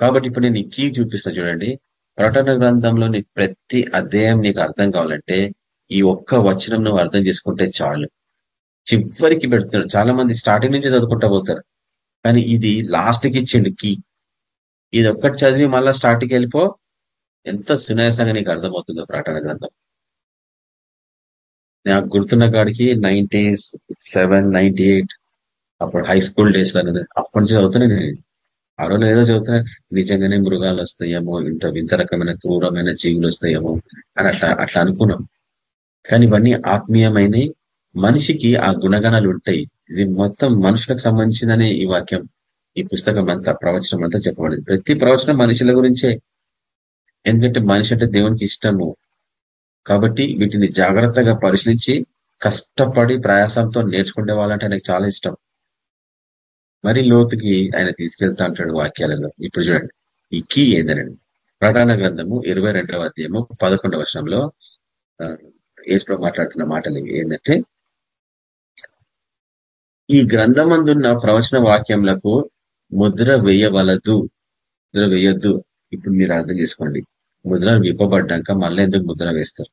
కాబట్టి ఇప్పుడు నేను కీ చూపిస్తా చూడండి. ప్రకటన గ్రంథంలోని ప్రతి అధ్యాయం నీకు అర్థం కావాలంటే ఈ ఒక్క వచనం నువ్వు అర్థం చేసుకుంటే చాలు. చివరికి పెడుతున్నాడు. చాలా మంది స్టార్టింగ్ నుంచి చదువుకుంటా పోతారు. కానీ ఇది లాస్ట్కి ఇచ్చిండు కీ. ఇది ఒక్కటి చదివి మళ్ళా స్టార్ట్కి వెళ్ళిపో ఎంత సునాయాసంగా నీకు అర్థమవుతుందో ప్రకటన గ్రంథం. నాకు గుర్తున్న కాడికి నైన్టీ సెవెన్ నైన్టీ ఎయిట్ అప్పుడు హై స్కూల్ డేస్లో అప్పటి నుంచి చదువుతున్నాను నేను. ఆ రోజు ఏదో చదువుతున్నా నిజంగానే మృగాలు వస్తాయేమో ఇంత వింత రకమైన క్రూరమైన జీవులు వస్తాయేమో అని అట్లా అట్లా అనుకున్నాం. కానీ ఇవన్నీ ఆత్మీయమైనవి. మనిషికి ఆ గుణగణాలు ఉంటాయి. ఇది మొత్తం మనుషులకు సంబంధించిందనే ఈ వాక్యం. ఈ పుస్తకం అంతా ప్రవచనం అంతా చెప్పబడింది. ప్రతి ప్రవచనం మనుషుల గురించే. ఎందుకంటే మనిషి అంటే దేవునికి ఇష్టము. కాబట్టి వీటిని జాగ్రత్తగా పరిశీలించి కష్టపడి ప్రయాసంతో నేర్చుకునే వాళ్ళంటే ఆయనకు చాలా ఇష్టం. మరి లోతుకి ఆయన తీసుకెళ్తా అంటాడు వాక్యాలలో. ఇప్పుడు చూడండి. ఈ కీ ఏందనండి? ప్రధాన గ్రంథము ఇరవై రెండవ అధ్యాయము పదకొండవ వర్షంలో ఏసులో మాట్లాడుతున్న మాటలు ఏంటంటే ఈ గ్రంథమందున్న ప్రవచన వాక్యములకు ముద్ర వేయవలదు. ముద్ర వేయొద్దు. ఇప్పుడు మీరు అర్థం చేసుకోండి. ముద్రలు విప్పబడ్డాక మళ్ళీ ఎందుకు ముద్ర వేస్తారు?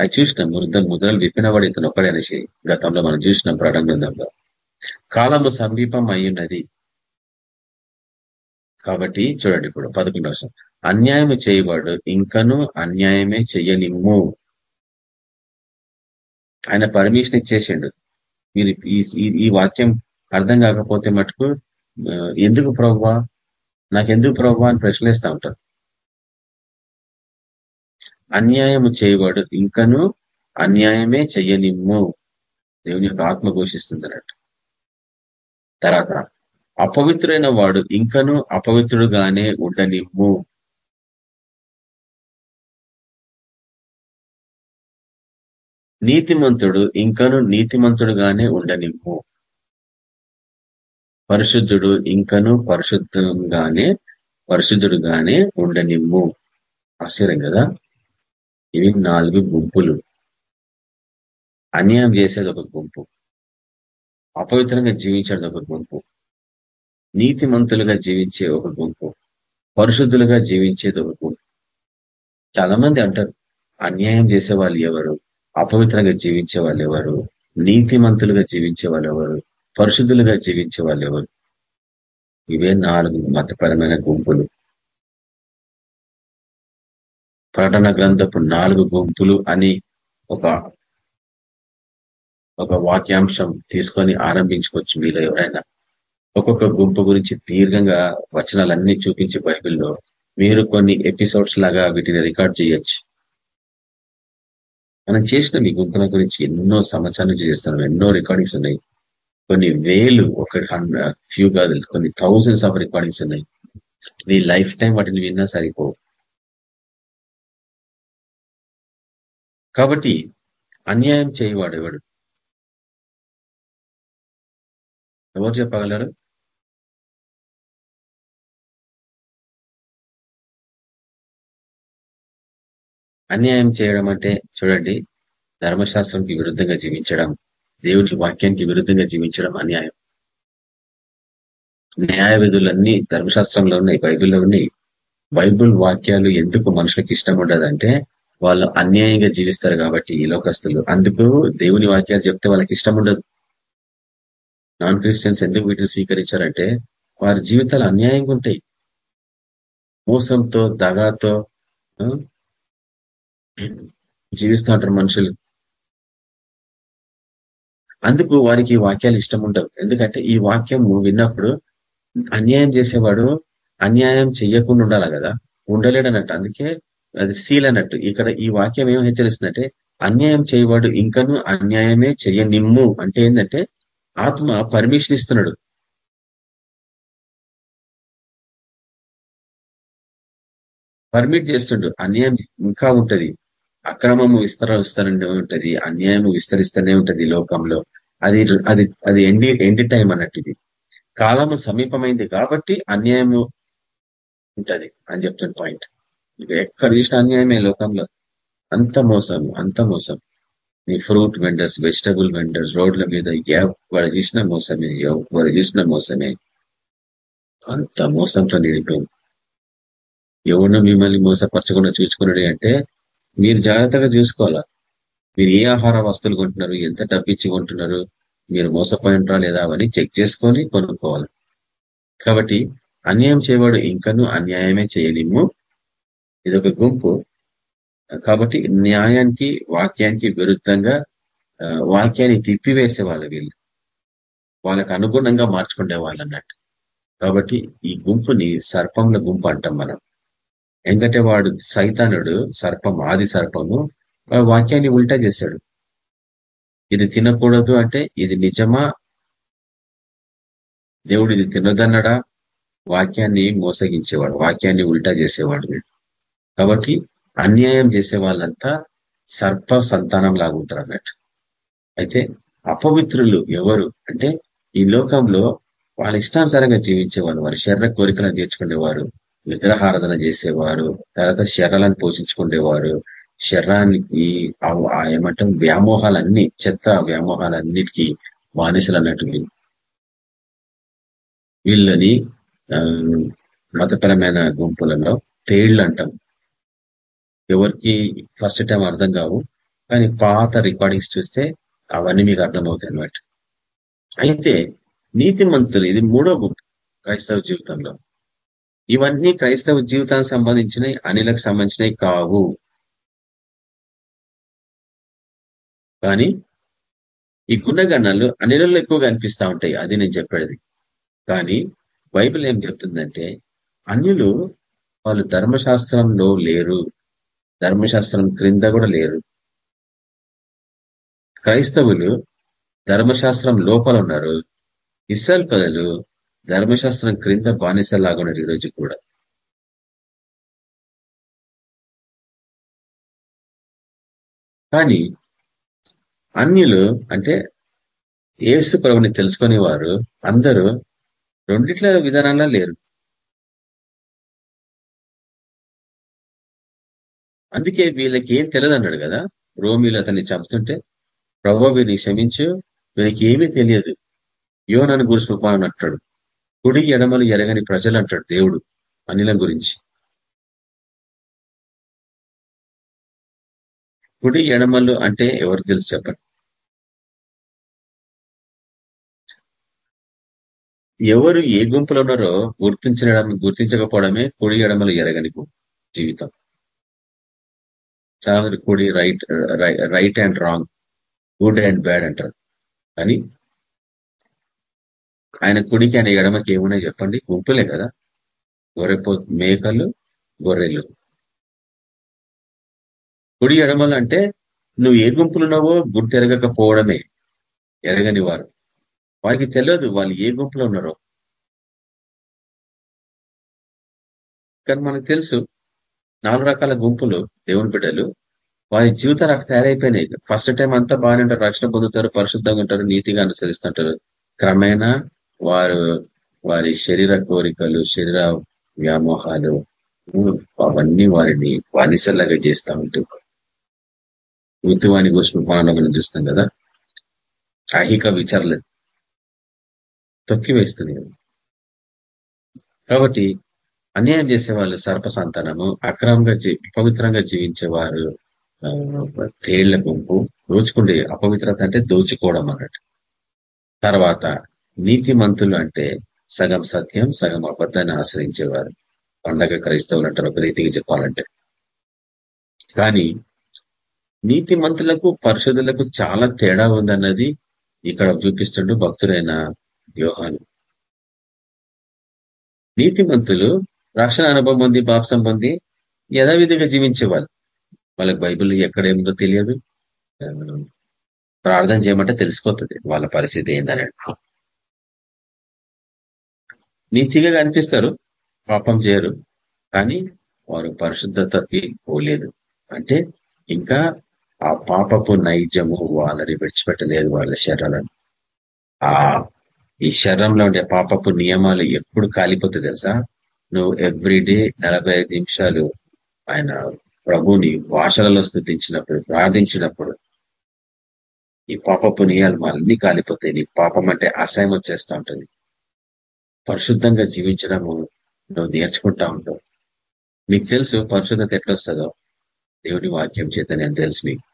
అది చూసినాం ముద్ర ముద్రలు విప్పినవాడు ఇతను ఒక్కడే అనేసి గతంలో మనం చూసినాం ప్రకటన కాలము సమీపం అయ్యున్నది. కాబట్టి చూడండి ఇప్పుడు పదకొండు వర్షం అన్యాయం చేయవాడు ఇంకను అన్యాయమే చెయ్యనిమ్ము ఆయన పర్మిషన్ ఇచ్చేసిండు. మీరు ఈ వాక్యం అర్థం కాకపోతే మటుకు ఎందుకు ప్రవ్వా? నాకెందుకు ప్రవ్వా అని ప్రశ్నలేస్తా ఉంటారు. అన్యాయము చేయవాడు ఇంకను అన్యాయమే చెయ్యనిమ్ము దేవుని యొక్క ఆత్మ ఘోషిస్తుంది అన్నట్టు తర్వాత అపవిత్రుడైన వాడు ఇంకను అపవిత్రుడుగానే ఉండనిమ్ము. నీతిమంతుడు ఇంకను నీతిమంతుడుగానే ఉండనిమ్ము. పరిశుద్ధుడు ఇంకను పరిశుద్ధంగానే పరిశుద్ధుడుగానే ఉండనిమ్ము. ఆశ్చర్యం కదా? ఇవి నాలుగు గుంపులు. అన్యాయం చేసేది ఒక గుంపు. అపవిత్రంగా జీవించేది ఒక గుంపు. నీతిమంతులుగా జీవించే ఒక గుంపు. పరిశుద్ధులుగా జీవించేది ఒక గుంపు. చాలా మంది అంటారు అన్యాయం చేసే వాళ్ళు ఎవరు? అపవిత్రంగా జీవించే వాళ్ళు ఎవరు? నీతిమంతులుగా జీవించే వాళ్ళు ఎవరు? పరిశుద్ధులుగా జీవించే వాళ్ళు ఎవరు? ఇవే నాలుగు మతపరమైన గుంపులు. ప్రకటన గ్రంథపు నాలుగు గుంపులు అని ఒక ఒక వాక్యాంశం తీసుకొని ఆరంభించుకోవచ్చు మీలో ఎవరైనా. ఒక్కొక్క గుంపు గురించి దీర్ఘంగా వచనాలన్నీ చూపించి బైబిల్లో మీరు కొన్ని ఎపిసోడ్స్ లాగా వీటిని రికార్డ్ చేయొచ్చు. మనం చేసిన మీ గుంపుల గురించి ఎన్నో సంవత్సరాల నుంచి చేస్తున్నాం ఎన్నో రికార్డింగ్స్ ఉన్నాయి. కొన్ని వేలు ఒక ఫ్యూ కాదు కొన్ని థౌజండ్స్ ఆఫ్ రికార్డింగ్స్ ఉన్నాయి. నీ లైఫ్ టైం వాటిని విన్నా సరిపోవు. కాబట్టి అన్యాయం చేయవాడు ఎవడు? ఎవరు చెప్పగలరు? అన్యాయం చేయడం అంటే చూడండి ధర్మశాస్త్రంకి విరుద్ధంగా జీవించడం దేవుడి వాక్యానికి విరుద్ధంగా జీవించడం అన్యాయం. న్యాయ విధులన్నీ ధర్మశాస్త్రంలో ఉన్నాయి బైబిల్లో ఉన్నాయి. బైబుల్ వాక్యాలు ఎందుకు మనుషులకు ఇష్టం ఉండదంటే వాళ్ళు అన్యాయంగా జీవిస్తారు కాబట్టి ఈ లోకస్తులు. అందుకు దేవుని వాక్యాలు చెప్తే వాళ్ళకి ఇష్టం ఉండదు. నాన్ క్రిస్టియన్స్ ఎందుకు వీటిని స్వీకరించారంటే వారి జీవితాలు అన్యాయంగా ఉంటాయి. మోసంతో దగాతో జీవిస్తూ ఉంటారు మనుషులు. అందుకు వారికి వాక్యాలు ఇష్టం ఉండవు. ఎందుకంటే ఈ వాక్యం విన్నప్పుడు అన్యాయం చేసేవాడు అన్యాయం చెయ్యకుండా ఉండాలి కదా. ఉండలేడనట్టు అందుకే అది సీల్ అన్నట్టు. ఇక్కడ ఈ వాక్యం ఏం హెచ్చరిస్తుందంటే అన్యాయం చేయవాడు ఇంకను అన్యాయమే చెయ్యనిమ్ము అంటే ఏంటంటే ఆత్మ పర్మిషన్ ఇస్తున్నాడు. పర్మిట్ చేస్తుండు. అన్యాయం ఇంకా ఉంటది. అక్రమము విస్తరిస్తూనే ఉంటది. అన్యాయము విస్తరిస్తూనే ఉంటది లోకంలో. అది అది అది ఎండి ఎండి టైం అన్నట్టు ఇది. కాలము సమీపమైంది కాబట్టి అన్యాయము ఉంటది అని చెప్తున్న పాయింట్. ఎక్కడ చూసిన అన్యాయమే లోకంలో. అంత మోసం అంత మోసం. నీ ఫ్రూట్ వెండర్స్ వెజిటబుల్ వెండర్స్ రోడ్ల మీద ఎవరు చూసిన మోసమే ఎవరు చూసిన మోసమే. అంత మోసంతో నిండిపోయింది ఎవరు మిమ్మల్ని మోసపరచకుండా చూసుకున్నాడు అంటే మీరు జాగ్రత్తగా చూసుకోవాలా? మీరు ఏ ఆహార వస్తువులు కొంటున్నారు ఎంత డబ్బిచ్చి కొంటున్నారు మీరు మోసపోయినరా లేదా అవన్నీ చెక్ చేసుకొని కొనుక్కోవాలి. కాబట్టి అన్యాయం చేయవాడు ఇంకనూ అన్యాయమే చేయలేము. ఇది ఒక గుంపు. కాబట్టి న్యాయానికి వాక్యానికి విరుద్ధంగా వాక్యాన్ని తిప్పివేసే వాళ్ళు. వీళ్ళు వాళ్ళకు అనుగుణంగా మార్చుకునే వాళ్ళు అన్నట్టు కాబట్టి ఈ గుంపుని సర్పంల గుంపు అంటాం మనం. ఎందుకంటే వాడు సైతానుడు సర్పం ఆది సర్పము వాక్యాన్ని ఉల్టా చేశాడు. ఇది తినకూడదు అంటే ఇది నిజమా? దేవుడు ఇది తినదన్నడా? వాక్యాన్ని మోసగించేవాడు వాక్యాన్ని ఉల్టా చేసేవాడు వీడు. కాబట్టి అన్యాయం చేసే వాళ్ళంతా సర్ప సంతానం లాగా ఉంటారు అన్నట్టు. అయితే అపవిత్రులు ఎవరు అంటే ఈ లోకంలో వాళ్ళ ఇష్టానుసారంగా జీవించేవారు వారి శరీర కోరికలను తీర్చుకునేవారు విగ్రహారాధన చేసేవారు తర్వాత శరీరాలను పోషించుకునేవారు శరీరానికి ఆ- ఏమంటాం వ్యామోహాలన్నీ చెత్త వ్యామోహాలన్నిటికీ బానిసలు అన్నట్టు వీళ్ళని ఆ, మతపరమైన గుంపులలో తేళ్ళు అంటాం. ఎవరికి ఫస్ట్ టైం అర్థం కావు. కానీ పాత రికార్డింగ్స్ చూస్తే అవన్నీ మీకు అర్థమవుతాయి అన్నమాట. అయితే నీతిమంతులు ఇది మూడో గుంపు క్రైస్తవ జీవితంలో. ఇవన్నీ క్రైస్తవ జీవితానికి సంబంధించినవి అనిలకు సంబంధించినవి కావు. కానీ ఈ గుణగణాలు అనిలలో ఎక్కువగా అనిపిస్తా ఉంటాయి. అది నేను చెప్పేది. కానీ బైబిల్ ఏం చెప్తుందంటే అన్యులు వాళ్ళు ధర్మశాస్త్రంలో లేరు. ధర్మశాస్త్రం క్రింద కూడా లేరు. క్రైస్తవులు ధర్మశాస్త్రం లోపల ఉన్నారు. ఇస్రాయల్ ప్రజలు ధర్మశాస్త్రం క్రింద బానిసలాగా ఉన్నారు ఈరోజు కూడా. కానీ అన్యులు అంటే ఏసు ప్రభుని తెలుసుకునే వారు అందరూ రెండిట్ల విధానంలో లేరు. అందుకే వీళ్ళకి ఏం తెలియదు అన్నాడు కదా? రోమిలు అతన్ని చంపుతుంటే ప్రభు వీరిని క్షమించు వీళ్ళకి ఏమీ తెలియదు. యోనను గురించి ఉపమానం అంటాడు. కుడి ఎడమలు ఎరగని ప్రజలు అంటాడు దేవుడు అనిలం గురించి. కుడి ఎడమలు అంటే ఎవరు తెలుసు చెప్పండి? ఎవరు ఏ గుంపులో ఉన్నారో గుర్తించడం గుర్తించకపోవడమే కుడి ఎడమలు ఎరగని జీవితం. చాలా కూడి right right and wrong good and bad అంటారు. కానీ ఆయన కుడికి ఆయన ఎడమకి ఏమున్నాయి చెప్పండి? గుంపులే కదా. గొర్రెపో మేకలు గొర్రెలు. కుడి ఎడమలు అంటే నువ్వు ఏ గుంపులు ఉన్నావో గుర్తు ఎరగకపోవడమే ఎరగని వారు. వారికి తెలియదు వాళ్ళు ఏ గుంపులో ఉన్నారో. కానీ మనకు తెలుసు నాలుగు రకాల గుంపులు దేవుని బిడ్డలు. వారి జీవితాలు అక్కడ తయారైపోయినాయి. ఫస్ట్ టైం అంతా బాగానే ఉంటారు. రక్షణ పొందుతారు పరిశుద్ధంగా ఉంటారు నీతిగా అనుసరిస్తుంటారు. క్రమేణా వారు వారి శరీర కోరికలు శరీర వ్యామోహాలు అవన్నీ వారిని బానిసలాగా చేస్తూ ఉంటాయి మృత్యువాని గురించి మనం చూస్తాం కదా. ఐహిక విచారాలు తొక్కివేస్తుంది కాబట్టి అన్యాయం చేసే వాళ్ళు సర్ప సంతానము అక్రమంగా అపవిత్రంగా పవిత్రంగా జీవించేవారు తేళ్ళ గుంపు దోచుకుండే అపవిత్రత అంటే దోచుకోవడం అన్నట్టు. తర్వాత నీతిమంతులు అంటే సగం సత్యం సగం అబద్ధాన్ని ఆశ్రయించేవారు. పండగ క్రైస్తవులు అంటారు ఒక రీతిగా చెప్పాలంటే. కానీ నీతిమంతులకు పరిశుద్ధులకు చాలా తేడా ఉందన్నది ఇక్కడ చూపిస్తుంటూ భక్తుడైన నీతి నీతిమంతులు రక్షణ అనుభవం పొంది పాపసం పొంది యథావిధిగా జీవించేవాళ్ళు. వాళ్ళకి బైబిల్ ఎక్కడేముందో తెలియదు. ప్రార్థన చేయమంటే తెలిసిపోతుంది వాళ్ళ పరిస్థితి ఏందని నీతిగా కనిపిస్తారు పాపం చేయరు కానీ వారు పరిశుద్ధతకి పోలేదు. అంటే ఇంకా ఆ పాపపు నైజము వాళ్ళని విడిచిపెట్టలేదు వాళ్ళ శరీరాలను. ఆ ఈ శరీరంలో ఉండే పాపపు నియమాలు ఎప్పుడు కాలిపోతుంది తెలుసా? నువ్వు ఎవ్రీడే నలభై ఐదు నిమిషాలు ఆయన ప్రభుని భాషలలో స్థుతించినప్పుడు ప్రార్థించినప్పుడు ఈ పాపపు నియాలు మళ్ళీ కాలిపోతాయి. నీ పాపం అంటే అసహ్యం వచ్చేస్తా ఉంటుంది. పరిశుద్ధంగా జీవించడము నువ్వు నేర్చుకుంటా ఉంటావు. మీకు తెలుసు పరిశుద్ధత ఎట్లొస్తుందో దేవుని వాక్యం చేత నేను తెలుసు మీకు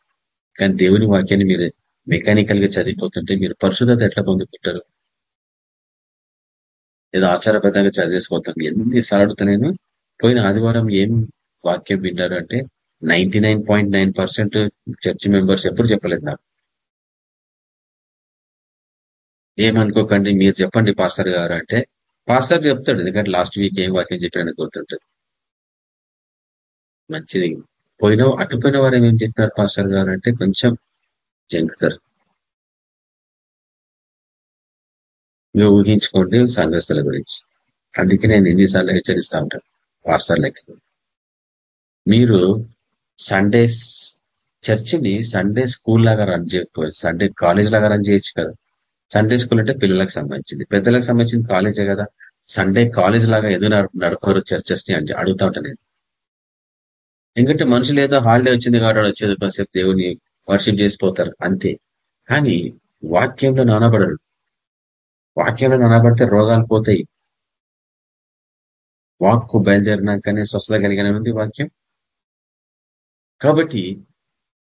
కానీ దేవుని వాక్యాన్ని మీరు మెకానికల్గా చదివిపోతుంటే మీరు పరిశుద్ధత ఎట్లా పొందుకుంటారు? ఏదో ఆచారబద్ధంగా చదివేసిపోతాం. ఎన్ని నేను పోయిన ఆదివారం ఏం వాక్యం విన్నారు అంటే నైన్టీ చర్చి మెంబర్స్ ఎప్పుడు చెప్పలేదు నాకు. ఏమనుకోకండి మీరు చెప్పండి పాస్టర్ గారు అంటే పాస్టర్ చెప్తాడు. ఎందుకంటే లాస్ట్ వీక్ ఏం వాక్యం చెప్పాడని గుర్తుంటుంది. మంచిది. పోయిన అటుపోయిన వారు ఏం చెప్పినారు పాస్టర్ గారు అంటే కొంచెం జంకుతారు నువ్వు ఊహించుకోండి సంఘస్థల గురించి. అందుకే నేను ఎన్నిసార్లు హెచ్చరిస్తా ఉంటాను పాస్టర్లకి మీరు సండే చర్చిని సండే స్కూల్ లాగా రన్ చేయకపోవచ్చు సండే కాలేజ్ లాగా రన్ చేయొచ్చు కదా. సండే స్కూల్ అంటే పిల్లలకు సంబంధించింది. పెద్దలకు సంబంధించింది కాలేజే కదా. సండే కాలేజ్ లాగా ఎదురు నడపరు చర్చెస్ని అని అడుగుతా ఉంటా నేను. ఎందుకంటే మనుషులు ఏదో హాలిడే వచ్చింది కాబట్టి వచ్చేది కాసేపు దేవుని వర్షిప్ చేసిపోతారు అంతే. కానీ వాక్యంలో నానబడరు. వాక్యంలో నానబడితే రోగాలు పోతాయి. వాక్కు బయలుదేరినాకనే స్వస్థత కలిగిన ఉంది వాక్యం. కాబట్టి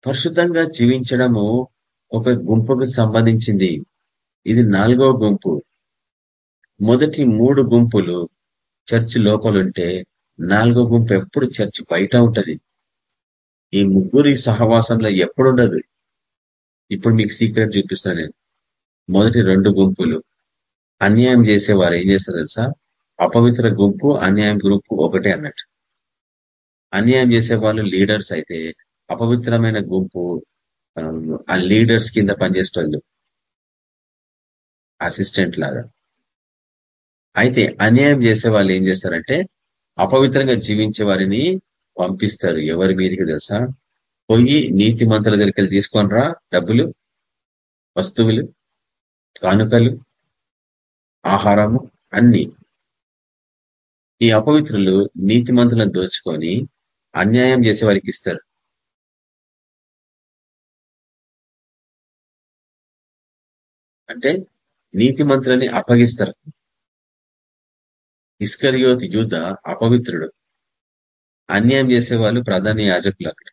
పరిశుద్ధంగా జీవించడము ఒక గుంపుకు సంబంధించింది. ఇది నాలుగో గుంపు. మొదటి మూడు గుంపులు చర్చ్ లోపలుంటే నాలుగో గుంపు ఎప్పుడు చర్చ్ బయట ఉంటది. ఈ ముగ్గురి సహవాసంలో ఎప్పుడు ఉండదు ఇప్పుడు మీకు సీక్రెట్ చూపిస్తాను నేను. మొదటి రెండు గుంపులు. అన్యాయం చేసేవారు ఏం చేస్తారు తెలుసా? అపవిత్ర గుంపు అన్యాయం గుంపు ఒకటే అన్నట్టు. అన్యాయం చేసే వాళ్ళు లీడర్స్ అయితే అపవిత్రమైన గుంపు ఆ లీడర్స్ కింద పనిచేసేటోళ్ళు అసిస్టెంట్ లాగా. అయితే అన్యాయం చేసే వాళ్ళు ఏం చేస్తారంటే అపవిత్రంగా జీవించే వారిని పంపిస్తారు. ఎవరి మీదకి తెలుసా? పోయి నీతి మంత్రుల దగ్గరికి వెళ్ళి తీసుకొని రా డబ్బులు వస్తువులు కానుకలు ఆహారము అన్ని. ఈ అపవిత్రులు నీతి మంత్రులను దోచుకొని అన్యాయం చేసే వారికి ఇస్తారు. అంటే నీతి మంత్రులని అప్పగిస్తారు. ఇస్కరియోత్ యూధ అపవిత్రుడు. అన్యాయం చేసే వాళ్ళు ప్రధాన యాజకులు అక్కడ.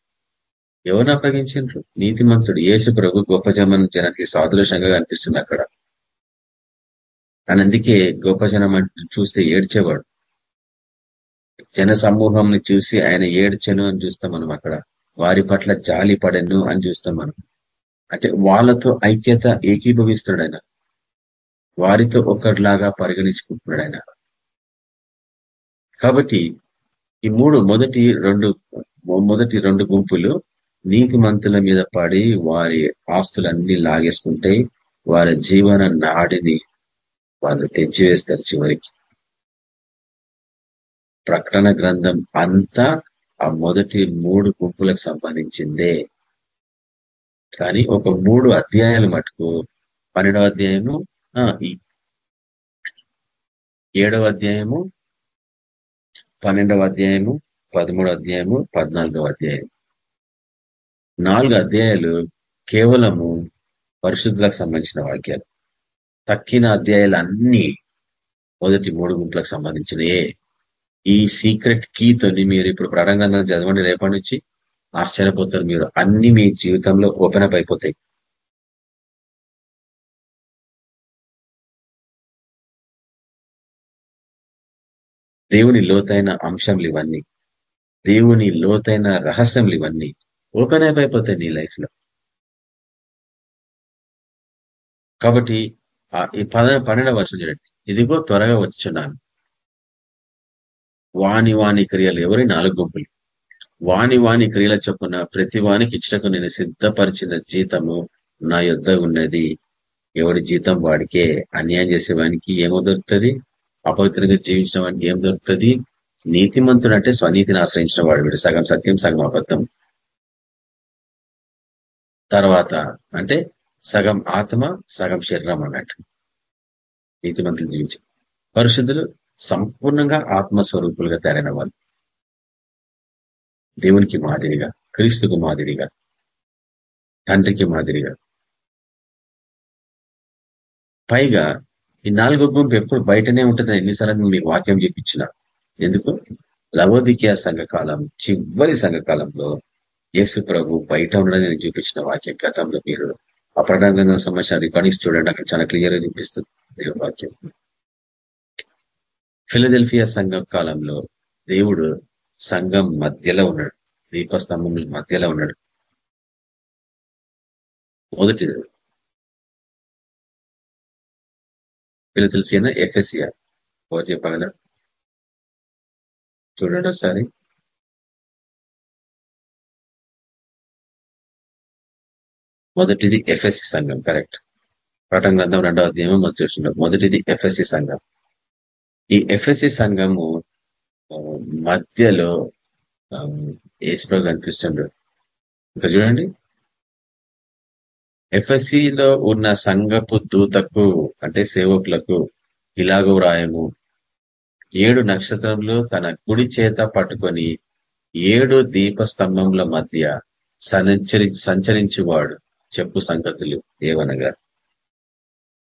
ఎవరిని అప్పగించారు నీతిమంతుడు యేసు ప్రభు గొప్ప జనం జనానికి సాదృశంగా కనిపిస్తుంది అక్కడ. అని అందుకే గొప్ప జనం చూస్తే ఏడ్చేవాడు. జన సమూహంని చూసి ఆయన ఏడ్చెను అని చూస్తాం మనం అక్కడ. వారి పట్ల జాలి పడను అని చూస్తాం మనం. అంటే వాళ్ళతో ఐక్యత ఏకీభవిస్తున్నాడు ఆయన. వారితో ఒక్కటిలాగా పరిగణించుకుంటున్నాడు ఆయన. కాబట్టి ఈ మూడు మొదటి రెండు మొదటి రెండు గుంపులు నీతి మంతుల మీద పడి వారి ఆస్తులన్నీ లాగేసుకుంటే వారి జీవన నాడిని వాళ్ళు తెంచివేస్తారు చివరికి. ప్రకటన గ్రంథం అంతా ఆ మొదటి మూడు గుంపులకు సంబంధించిందే. కానీ ఒక మూడు అధ్యాయాలు మటుకు. పన్నెండవ అధ్యాయము ఏడవ అధ్యాయము పన్నెండవ అధ్యాయము పదమూడవ అధ్యాయము పద్నాలుగవ అధ్యాయం నాలుగు అధ్యాయాలు కేవలము పరిశుద్ధులకు సంబంధించిన వాక్యాలు. తక్కిన అధ్యాయాలు అన్ని మొదటి మూడు గుంపులకు సంబంధించినయే. ఈ సీక్రెట్ కీతోని మీరు ఇప్పుడు ప్రారంభంగా చదవండి. రేపటి నుంచి ఆశ్చర్యపోతారు మీరు. అన్ని మీ జీవితంలో ఓపెన్ అప్ అయిపోతాయి. దేవుని లోతైన అంశంలు ఇవన్నీ. దేవుని లోతైన రహస్యంలు ఇవన్నీ ఓపెన్ అప్ అయిపోతాయి నీ లైఫ్లో కాబట్టి ఈ పద పన్నెండవ వర్షం చూడండి. ఇదిగో త్వరగా వచ్చున్నాను. వాణి వాణి క్రియలు ఎవరి నాలుగు గుంపులు? వాణి వాణి క్రియల చొప్పున ప్రతి వానికి ఇచ్చటకు నేను సిద్ధపరిచిన జీతము నా యుద్ధ ఉన్నది. ఎవడి జీతం వాడికే? అన్యాయం చేసేవానికి ఏమో దొరుకుతుంది? అపవిత్రంగా జీవించిన వానికి ఏం దొరుకుతుంది? నీతిమంతుడు అంటే స్వనీతిని ఆశ్రయించిన వాడు వీడు. సగం సత్యం సగం అబద్ధం. తర్వాత అంటే సగం ఆత్మ సగం శరీరం అన్నట్టు. నీతిమంతులు జీవించి పరిశుద్ధులు సంపూర్ణంగా ఆత్మస్వరూపులుగా తయారైన వాళ్ళు దేవునికి మాదిరిగా క్రీస్తుకు మాదిరిగా తండ్రికి మాదిరిగా. పైగా ఈ నాలుగో గుంపు ఎప్పుడు బయటనే ఉంటుందని ఎన్నిసార్లు మీకు వాక్యం చెప్పించిన ఎందుకు? లవోదికీయ సంఘకాలం చివరి సంఘకాలంలో యేసు ప్రభు బయట ఉండడం నేను చూపించిన వాక్యం గతంలో మీరు అప్రడంగా సమాచారాన్ని గణించి చూడండి అక్కడ చాలా క్లియర్ అనిపిస్తుంది చూపిస్తుంది దేవుడు ఫిలదెల్ఫియా సంఘం కాలంలో దేవుడు సంఘం మధ్యలో ఉన్నాడు. దీపస్తంభం మధ్యలో ఉన్నాడు. మొదటి ఫిలదెల్ఫియానా ఎఫ్ఎస్సియా ఎవరు చెప్పగలరు? చూడండి ఒకసారి. మొదటిది ఎఫ్ఎస్సి సంఘం కరెక్ట్ ప్రకటన గ్రంథం రెండవ అధ్యాయం మొదటి చూసినాం మొదటిది ఎఫ్ఎస్సి సంఘం. ఈ ఎఫ్ఎస్సి సంఘము మధ్యలో ఏసుప్రభు కనిపిస్తుండ్రు ఇక్కడ చూడండి. ఎఫ్ఎస్సిలో ఉన్న సంఘపు దూతకు అంటే సేవకులకు ఇలాగో వ్రాయము. ఏడు నక్షత్రంలో తన కుడి చేత పట్టుకొని ఏడు దీపస్తంభంల మధ్య సంచరి సంచరించేవాడు. చెప్పు సంగతులు ఏవనగా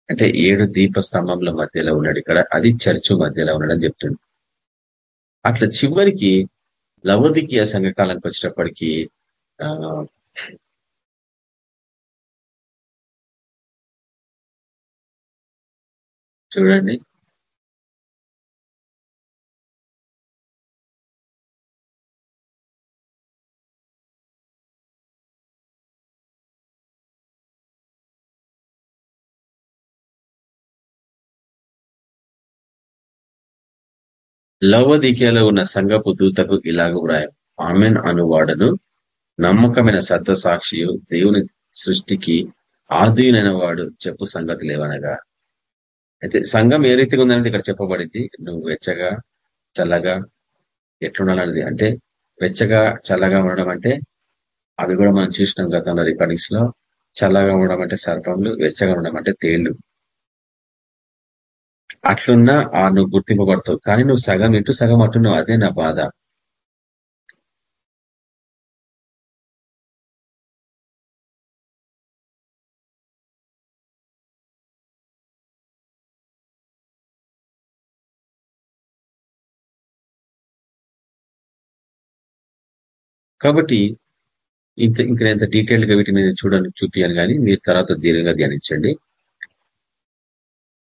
అంటే ఏడు దీపస్తంభంల మధ్యలో ఉన్నాడు ఇక్కడ అది చర్చు మధ్యలో ఉన్నాడని చెప్తుంది అట్లా చివరికి లవోదికీయ సంఘకాలానికి వచ్చేటప్పటికీ ఆ చూడండి లవదికలో ఉన్న సంఘపు దూతకు ఇలాగ వ్రాయం. ఆమెన్ అనువాడను నమ్మకమైన సత్త సాక్షియు దేవుని సృష్టికి ఆధీనైన వాడు చెప్పు సంగతి లేవనగా. అయితే సంఘం ఏ రీతిగా ఉందనేది ఇక్కడ చెప్పబడింది. నువ్వు వెచ్చగా చల్లగా ఎట్లుండాలనేది అంటే వెచ్చగా చల్లగా ఉండడం అంటే అవి కూడా మనం చూసినాం గతంలో రికార్డింగ్స్లో చల్లగా ఉండడం అంటే సర్పంలు వెచ్చగా ఉండడం అంటే తేళ్ళు. అట్లున్నా ఆ నువ్వు గుర్తింపబడతావు కానీ నువ్వు సగం ఇటు సగం అటున్నావు అదే నా బాధ. కాబట్టి ఇంత ఇంకా ఎంత డీటెయిల్డ్గా గా వీటిని చూడడానికి చూపించాను కానీ మీరు తర్వాత దీర్ఘంగా ధ్యానించండి.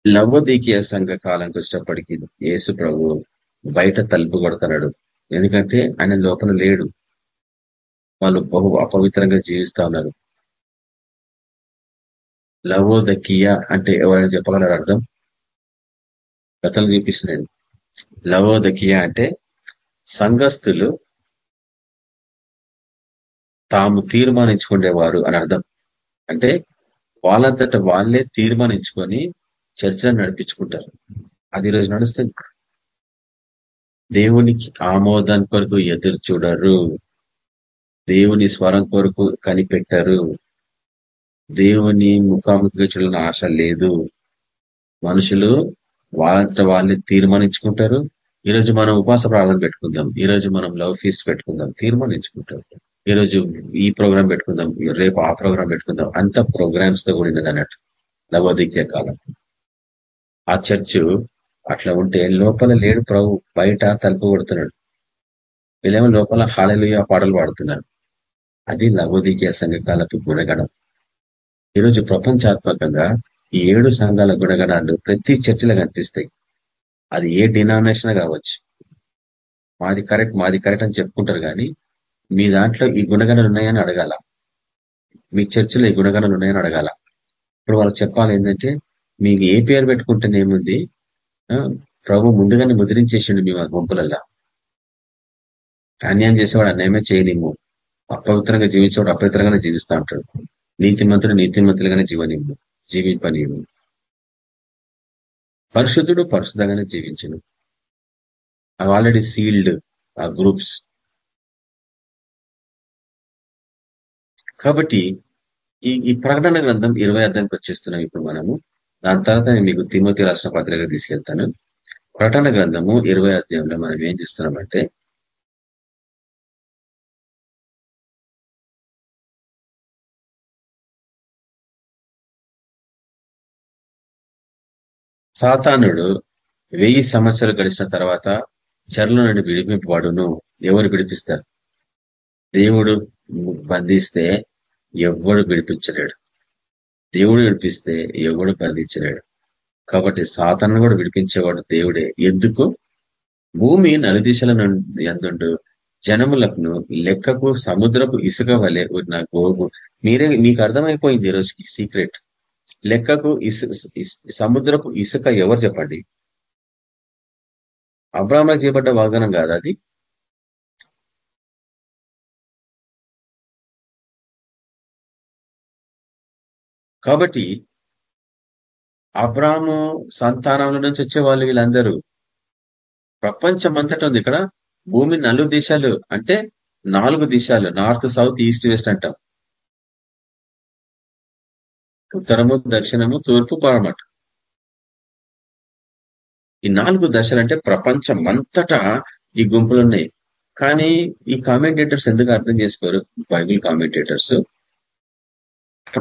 లవ్వదీకీయ సంఘ కాలంకి వచ్చేటప్పటికి యేసు ప్రభు బయట తలుపు కొడుతున్నాడు. ఎందుకంటే ఆయన లోపల లేడు. వాళ్ళు బహు అపవిత్రంగా జీవిస్తా ఉన్నారు. లవోదకీయ అంటే ఎవరైనా చెప్పగలరు అర్థం? కథలు చూపిస్తున్నాను లవోదకీయ అంటే సంఘస్థులు తాము తీర్మానించుకునేవారు అని అర్థం. అంటే వాళ్ళంతట వాళ్ళే తీర్మానించుకొని చర్చను నడిపించుకుంటారు. అది రోజు నడుస్తుంది. దేవునికి ఆమోదాన్ని కొరకు ఎదురు చూడరు. దేవుని స్వరం కొరకు కనిపెట్టరు. దేవుని ముఖాముఖిగా చూడాలని ఆశ లేదు. మనుషులు వాళ్ళంతట వాళ్ళని తీర్మానించుకుంటారు. ఈరోజు మనం ఉపాస ప్రార్థన పెట్టుకుందాం. ఈరోజు మనం లవ్ ఫీస్ట్ పెట్టుకుందాం. తీర్మానించుకుంటాం ఈరోజు ఈ ప్రోగ్రాం పెట్టుకుందాం. రేపు ఆ ప్రోగ్రాం పెట్టుకుందాం. అంత ప్రోగ్రామ్స్తో కూడినది అన్నట్టు నవోదిక్య కాలం. ఆ చర్చ్ అట్లా ఉంటే లోపల లేడు ప్రభు బయట తలుపు కొడుతున్నాడు. వీళ్ళేమో లోపల హాలలుయ పాటలు పాడుతున్నారు అది లవోదికీయ సంఘకాలపు గుణగణం. ఈరోజు ప్రపంచాత్మకంగా ఈ ఏడు సంఘాల గుణగణాలు ప్రతి చర్చిలో కనిపిస్తాయి. అది ఏ డినామినేషన్ కావచ్చు? మాది కరెక్ట్ మాది కరెక్ట్ అని చెప్పుకుంటారు కానీ మీ దాంట్లో ఈ గుణగణాలు ఉన్నాయని అడగాల. మీ చర్చిలో ఈ గుణగణాలు ఉన్నాయని అడగాల. ఇప్పుడు వాళ్ళు చెప్పాలి ఏంటంటే మీకు ఏ పేరు పెట్టుకుంటేనేముంది ప్రభు ముందుగానే ముద్రించేసిండు మీ గుంపులల్లా అన్యాయం చేసేవాడు అన్యాయమే చేయనిమ్ము అపవిత్రంగా జీవించేవాడు అపవిత్రంగానే జీవిస్తా ఉంటాడు నీతిమంతుడు నీతిమంతులుగానే జీవనిమ్ము జీవింపనివ్వు. పరిశుద్ధుడు పరిశుద్ధంగానే జీవించను. అవి ఆల్రెడీ సీల్డ్ ఆ గ్రూప్స్ కాబట్టి ఈ ఈ ప్రకటన గ్రంథం ఇరవై అర్థంకి వచ్చేస్తున్నాం ఇప్పుడు మనము. దాని తర్వాత నేను మీకు తిమ్మతి రాసిన పత్రిక తీసుకెళ్తాను. ప్రకటన గ్రంథము ఇరవై అధ్యాయంలో మనం ఏం చేస్తున్నామంటే సాతానుడు వెయ్యి సంవత్సరాలు గడిచిన తర్వాత చెరలో నుండి విడిపింపబడును. ఎవరు విడిపిస్తారు? దేవుడు బంధిస్తే ఎవడు విడిపించలేడు. దేవుడు విడిపిస్తే ఎవడు బంధించలేడు. కాబట్టి సాతాను కూడా విడిపించేవాడు దేవుడే. ఎందుకు? భూమి నలుదిశల నుండి ఎందుండు జనములకు లెక్కకు సముద్రపు ఇసుక వలె ఉన్న గోగు. మీరే మీకు అర్థమైపోయింది ఈరోజుకి సీక్రెట్ లెక్కకు ఇసు సముద్రపు ఇసుక ఎవరు చెప్పండి? అబ్రాహ్మ చేయబడ్డ వాగ్దానం కాదు అది? కాబట్టి అబ్రాహము సంతానంలో నుంచి వచ్చే వాళ్ళు వీళ్ళందరూ ప్రపంచం అంతటా ఉంది ఇక్కడ. భూమి నలుగు దేశాలు అంటే నాలుగు దేశాలు. నార్త్ సౌత్ ఈస్ట్ వెస్ట్ అంటాం. ఉత్తరము దక్షిణము తూర్పు పరమట ఈ నాలుగు దశలు అంటే ప్రపంచం అంతటా ఈ గుంపులు ఉన్నాయి. కానీ ఈ కామెంటేటర్స్ ఎందుకు అర్థం చేసుకోరు? బైబిల్ కామెంటేటర్స్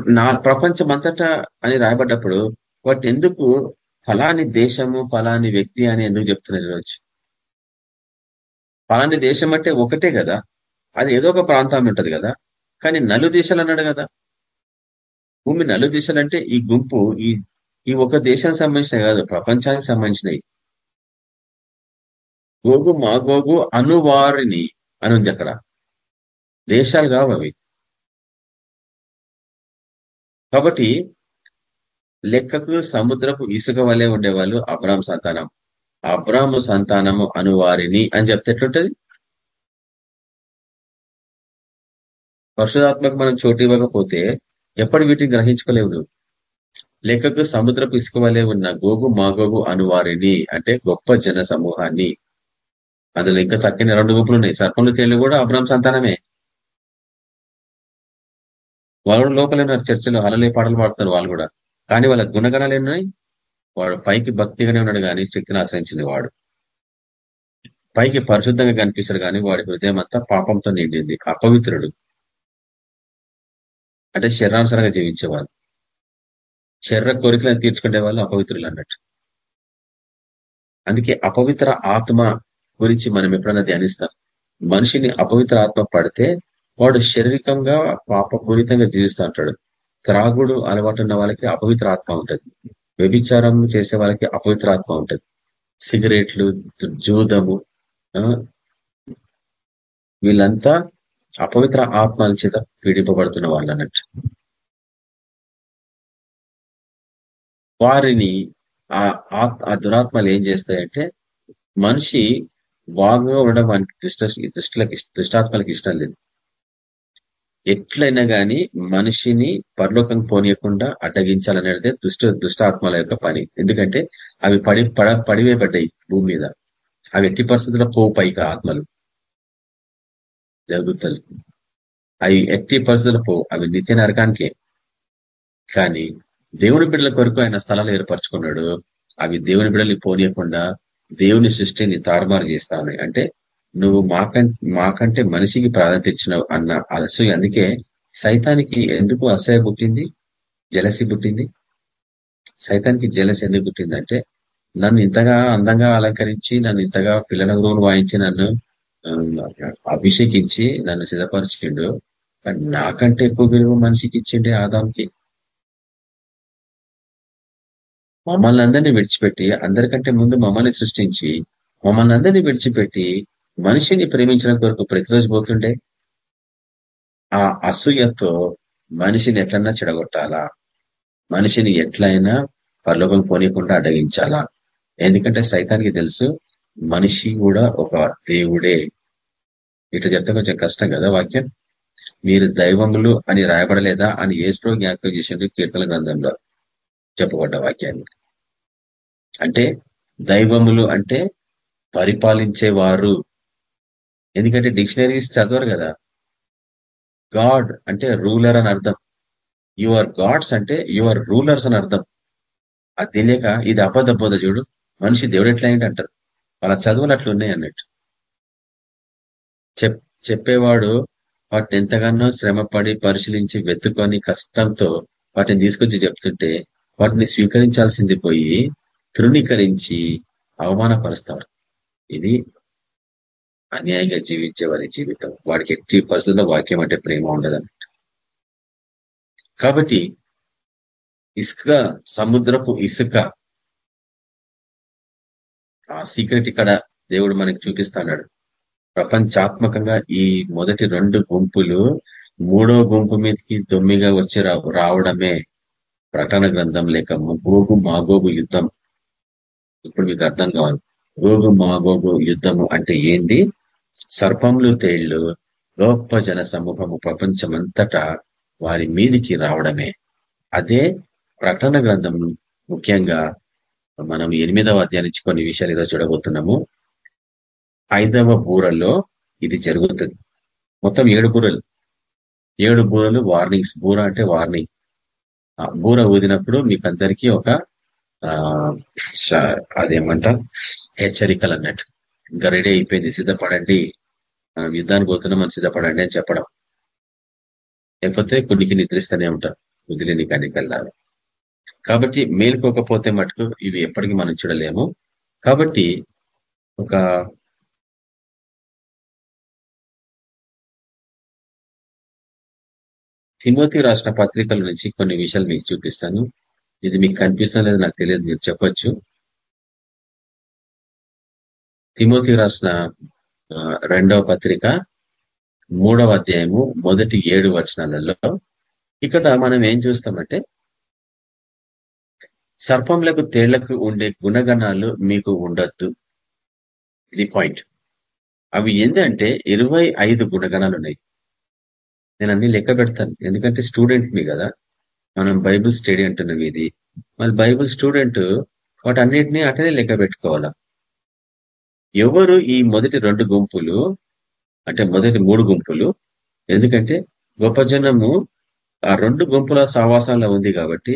నా ప్రపంచం అంతటా అని రాయబడ్డప్పుడు వాటి ఎందుకు ఫలాని దేశము ఫలాని వ్యక్తి అని ఎందుకు చెప్తున్నారు ఈరోజు? ఫలాని దేశం అంటే ఒకటే కదా. అది ఏదో ఒక ప్రాంతం ఉంటది కదా. కానీ నలు దేశాలు అన్నాడు కదా. భూమి నలు దేశాలు అంటే ఈ గుంపు ఈ ఈ ఒక దేశానికి సంబంధించినవి కాదు ప్రపంచానికి సంబంధించినవి. గోగు మా గోగు అనువారిని అని ఉంది అక్కడ. దేశాలు కావు అవి. కాబట్టి లెక్కకు సముద్రపు ఇసుక వలె ఉండేవాళ్ళు అబ్రామ్ సంతానం. అబ్రాము సంతానము అనువారిని అని చెప్తే ఎట్లుంటది? పరశురాత్మకు మనం చోటు ఇవ్వకపోతే ఎప్పటి వీటిని గ్రహించుకోలేవు నువ్వు లెక్కకు సముద్రపు ఇసుక వలె ఉన్న గోగు మాగోగు అనువారిని అంటే గొప్ప జన సమూహాన్ని అందులో ఇంకా తక్కిన రెండు గుంపులు ఉన్నాయి. సర్పంలో తేళ్ళు కూడా అబ్రామ్ సంతానమే. వాళ్ళు లోపలే ఉన్నారు చర్చలో అలలే పాటలు పాడుతున్నారు వాళ్ళు కూడా. కానీ వాళ్ళ గుణగణాలు ఉన్నాయి వాడు పైకి భక్తిగానే ఉన్నాడు కానీ శక్తిని ఆశ్రయించింది వాడు. పైకి పరిశుద్ధంగా కనిపిస్తాడు కానీ వాడి హృదయం అంతా పాపంతో నిండింది అపవిత్రుడు. అంటే శరీరానుసారంగా జీవించేవాళ్ళు. శరీర కోరికలను తీర్చుకునే వాళ్ళు అపవిత్రులు అన్నట్టు. అందుకే అపవిత్ర ఆత్మ గురించి మనం ఎప్పుడైనా ధ్యానిస్తాం. మనిషిని అపవిత్ర ఆత్మ పడితే వాడు శారీరకంగా పాపపూరితంగా జీవిస్తూ ఉంటాడు త్రాగుడు అలవాటు ఉన్న వాళ్ళకి అపవిత్ర ఆత్మ ఉంటుంది. వ్యభిచారం చేసే వాళ్ళకి అపవిత్ర ఆత్మ ఉంటుంది. సిగరెట్లు జూదము వీళ్ళంతా అపవిత్ర ఆత్మల చేత పీడింపబడుతున్న వాళ్ళు అన్నట్టు. వారిని ఆ ఆ దురాత్మలు ఏం చేస్తాయంటే మనిషి వాగ్గా ఉండడం వానికి దుష్ట దుష్టులకి దుష్టాత్మలకు ఇష్టం లేదు. ఎట్లయినా కానీ మనిషిని పరలోకం పోనీయకుండా అడ్డగించాలనేది దుష్ట దుష్టాత్మల యొక్క పని. ఎందుకంటే అవి పడి పడ పడివే పడ్డాయి భూమి మీద. అవి ఎట్టి పరిస్థితుల్లో పోవు పైకి ఆత్మలు. జరుగుతలు. అవి ఎట్టి పరిస్థితుల్లో పోవు. అవి నిత్య నరకానికే. కానీ దేవుని బిడ్డల కొరకు ఆయన స్థలాలు ఏర్పరచుకున్నాడు. అవి దేవుని బిడ్డల్ని పోనీయకుండా దేవుని సృష్టిని తారుమారు చేస్తా ఉన్నాయి. అంటే నువ్వు మాకంటే మాకంటే మనిషికి ప్రాధాన్యత ఇచ్చినావు అన్న అసూయ అందుకే సైతానికి ఎందుకు అసూయ పుట్టింది? జలసి పుట్టింది. సైతానికి జలసి ఎందుకు పుట్టిందంటే నన్ను ఇంతగా అందంగా అలంకరించి నన్ను ఇంతగా పిల్లల గురువును వాయించి నన్ను అభిషేకించి నన్ను సిద్ధపరిచిండు. కానీ నాకంటే ఎక్కువ విలువ మనిషికి ఇచ్చిండే ఆదాంకి. మమ్మల్ని అందరినీ విడిచిపెట్టి అందరికంటే ముందు మమ్మల్ని సృష్టించి మమ్మల్ని అందరినీ విడిచిపెట్టి మనిషిని ప్రేమించడం కొరకు ప్రతిరోజు పోతుండే ఆ అసూయతో మనిషిని ఎట్లన్నా చెడగొట్టాలా? మనిషిని ఎట్లయినా పరలోకం పోనీయకుండా అడ్డగించాలా? ఎందుకంటే సైతానికి తెలుసు మనిషి కూడా ఒక దేవుడే. ఇట్లా చెప్తే కొంచెం కష్టం కదా వాక్యం? మీరు దైవములు అని రాయబడలేదా? అని ఏస్ప్రో జ్ఞాపకం చేసింది కీర్తన గ్రంథంలో చెప్పబడ్డ వాక్యాన్ని. అంటే దైవములు అంటే పరిపాలించేవారు. ఎందుకంటే డిక్షనరీస్ చదవరు కదా. గాడ్ అంటే రూలర్ అని అర్థం. యువర్ గాడ్స్ అంటే యువర్ రూలర్స్ అని అర్థం. అది తెలియక ఇది అబద్ధబోధ చూడు. మనిషి దేవుడు ఎట్లా అంటారు వాళ్ళ చదువులు అట్లా ఉన్నాయి అన్నట్టు. చెప్ చెప్పేవాడు వాటిని ఎంతగానో శ్రమపడి పరిశీలించి వెతుకొని కష్టంతో వాటిని తీసుకొచ్చి చెప్తుంటే వాటిని స్వీకరించాల్సింది పోయి తృణీకరించి అవమానపరుస్తాడు. ఇది అన్యాయంగా జీవించే వారి జీవితం. వాడికి ఎట్టి పరిస్థితుల్లో వాక్యం అంటే ప్రేమ ఉండదు కాబట్టి ఇసుక సముద్రపు ఇసుక ఆ సీక్రెట్ ఇక్కడ దేవుడు మనకి చూపిస్తున్నాడు. ప్రపంచాత్మకంగా ఈ మొదటి రెండు గుంపులు మూడో గుంపు మీదకి దొమ్మిగా వచ్చి రావడమే ప్రకటన గ్రంథం లేక గోగు మాగోగు యుద్ధం. ఇప్పుడు మీకు అర్థం కావాలి. గోగు మాగోగు యుద్ధము అంటే ఏంది? సర్పములు తేళ్ళు గొప్ప జన సమూహము ప్రపంచమంతటా వారి మీదికి రావడమే. అదే ప్రకటన గ్రంథం ముఖ్యంగా మనం ఎనిమిదవ అధ్యాయించి కొన్ని విషయాలు ఈరోజు చూడబోతున్నాము. ఐదవ బూరలో ఇది జరుగుతుంది. మొత్తం ఏడు బూరలు. ఏడు బూరలు వార్నింగ్స్. బూర అంటే వార్నింగ్. బూర ఊదినప్పుడు మీకందరికీ ఒక అదేమంట హెచ్చరికలు అన్నట్టు. ఇంకా రెడీ అయిపోయింది సిద్ధపడండి. మనం యుద్ధానికి పోతున్నాం సిద్ధపడండి అని చెప్పడం. లేకపోతే కొన్నికి నిద్రిస్తూనే ఉంటారు వదిలేని కానీ కాబట్టి మేలుకోకపోతే మటుకు ఇవి ఎప్పటికీ మనం చూడలేము. కాబట్టి ఒక తిమోతి రాష్ట్ర పత్రికల నుంచి కొన్ని విషయాలు మీకు చూపిస్తాను. ఇది మీకు కనిపిస్తా లేదు నాకు తెలియదు మీరు చెప్పొచ్చు. తిమోతి రాసిన రెండవ పత్రిక మూడవ అధ్యాయము మొదటి ఏడు వచనాలలో. ఇక్కడ మనం ఏం చూస్తామంటే సర్పంలకు తేళ్ళకు ఉండే గుణగణాలు మీకు ఉండొద్దు. ఇది పాయింట్. అవి ఏంటంటే ఇరవై ఐదు గుణగణాలు ఉన్నాయి. నేను అన్ని లెక్క పెడతాను. ఎందుకంటే స్టూడెంట్ మీ కదా. మనం బైబుల్ స్టడీ అంటున్నాం ఇది మళ్ళీ బైబుల్ స్టూడెంట్ వాటి అన్నిటినీ అటనే లెక్క పెట్టుకోవాలా? ఎవరు ఈ మొదటి రెండు గుంపులు? అంటే మొదటి మూడు గుంపులు. ఎందుకంటే గొప్ప జనము ఆ రెండు గుంపుల సావాసంలో ఉంది కాబట్టి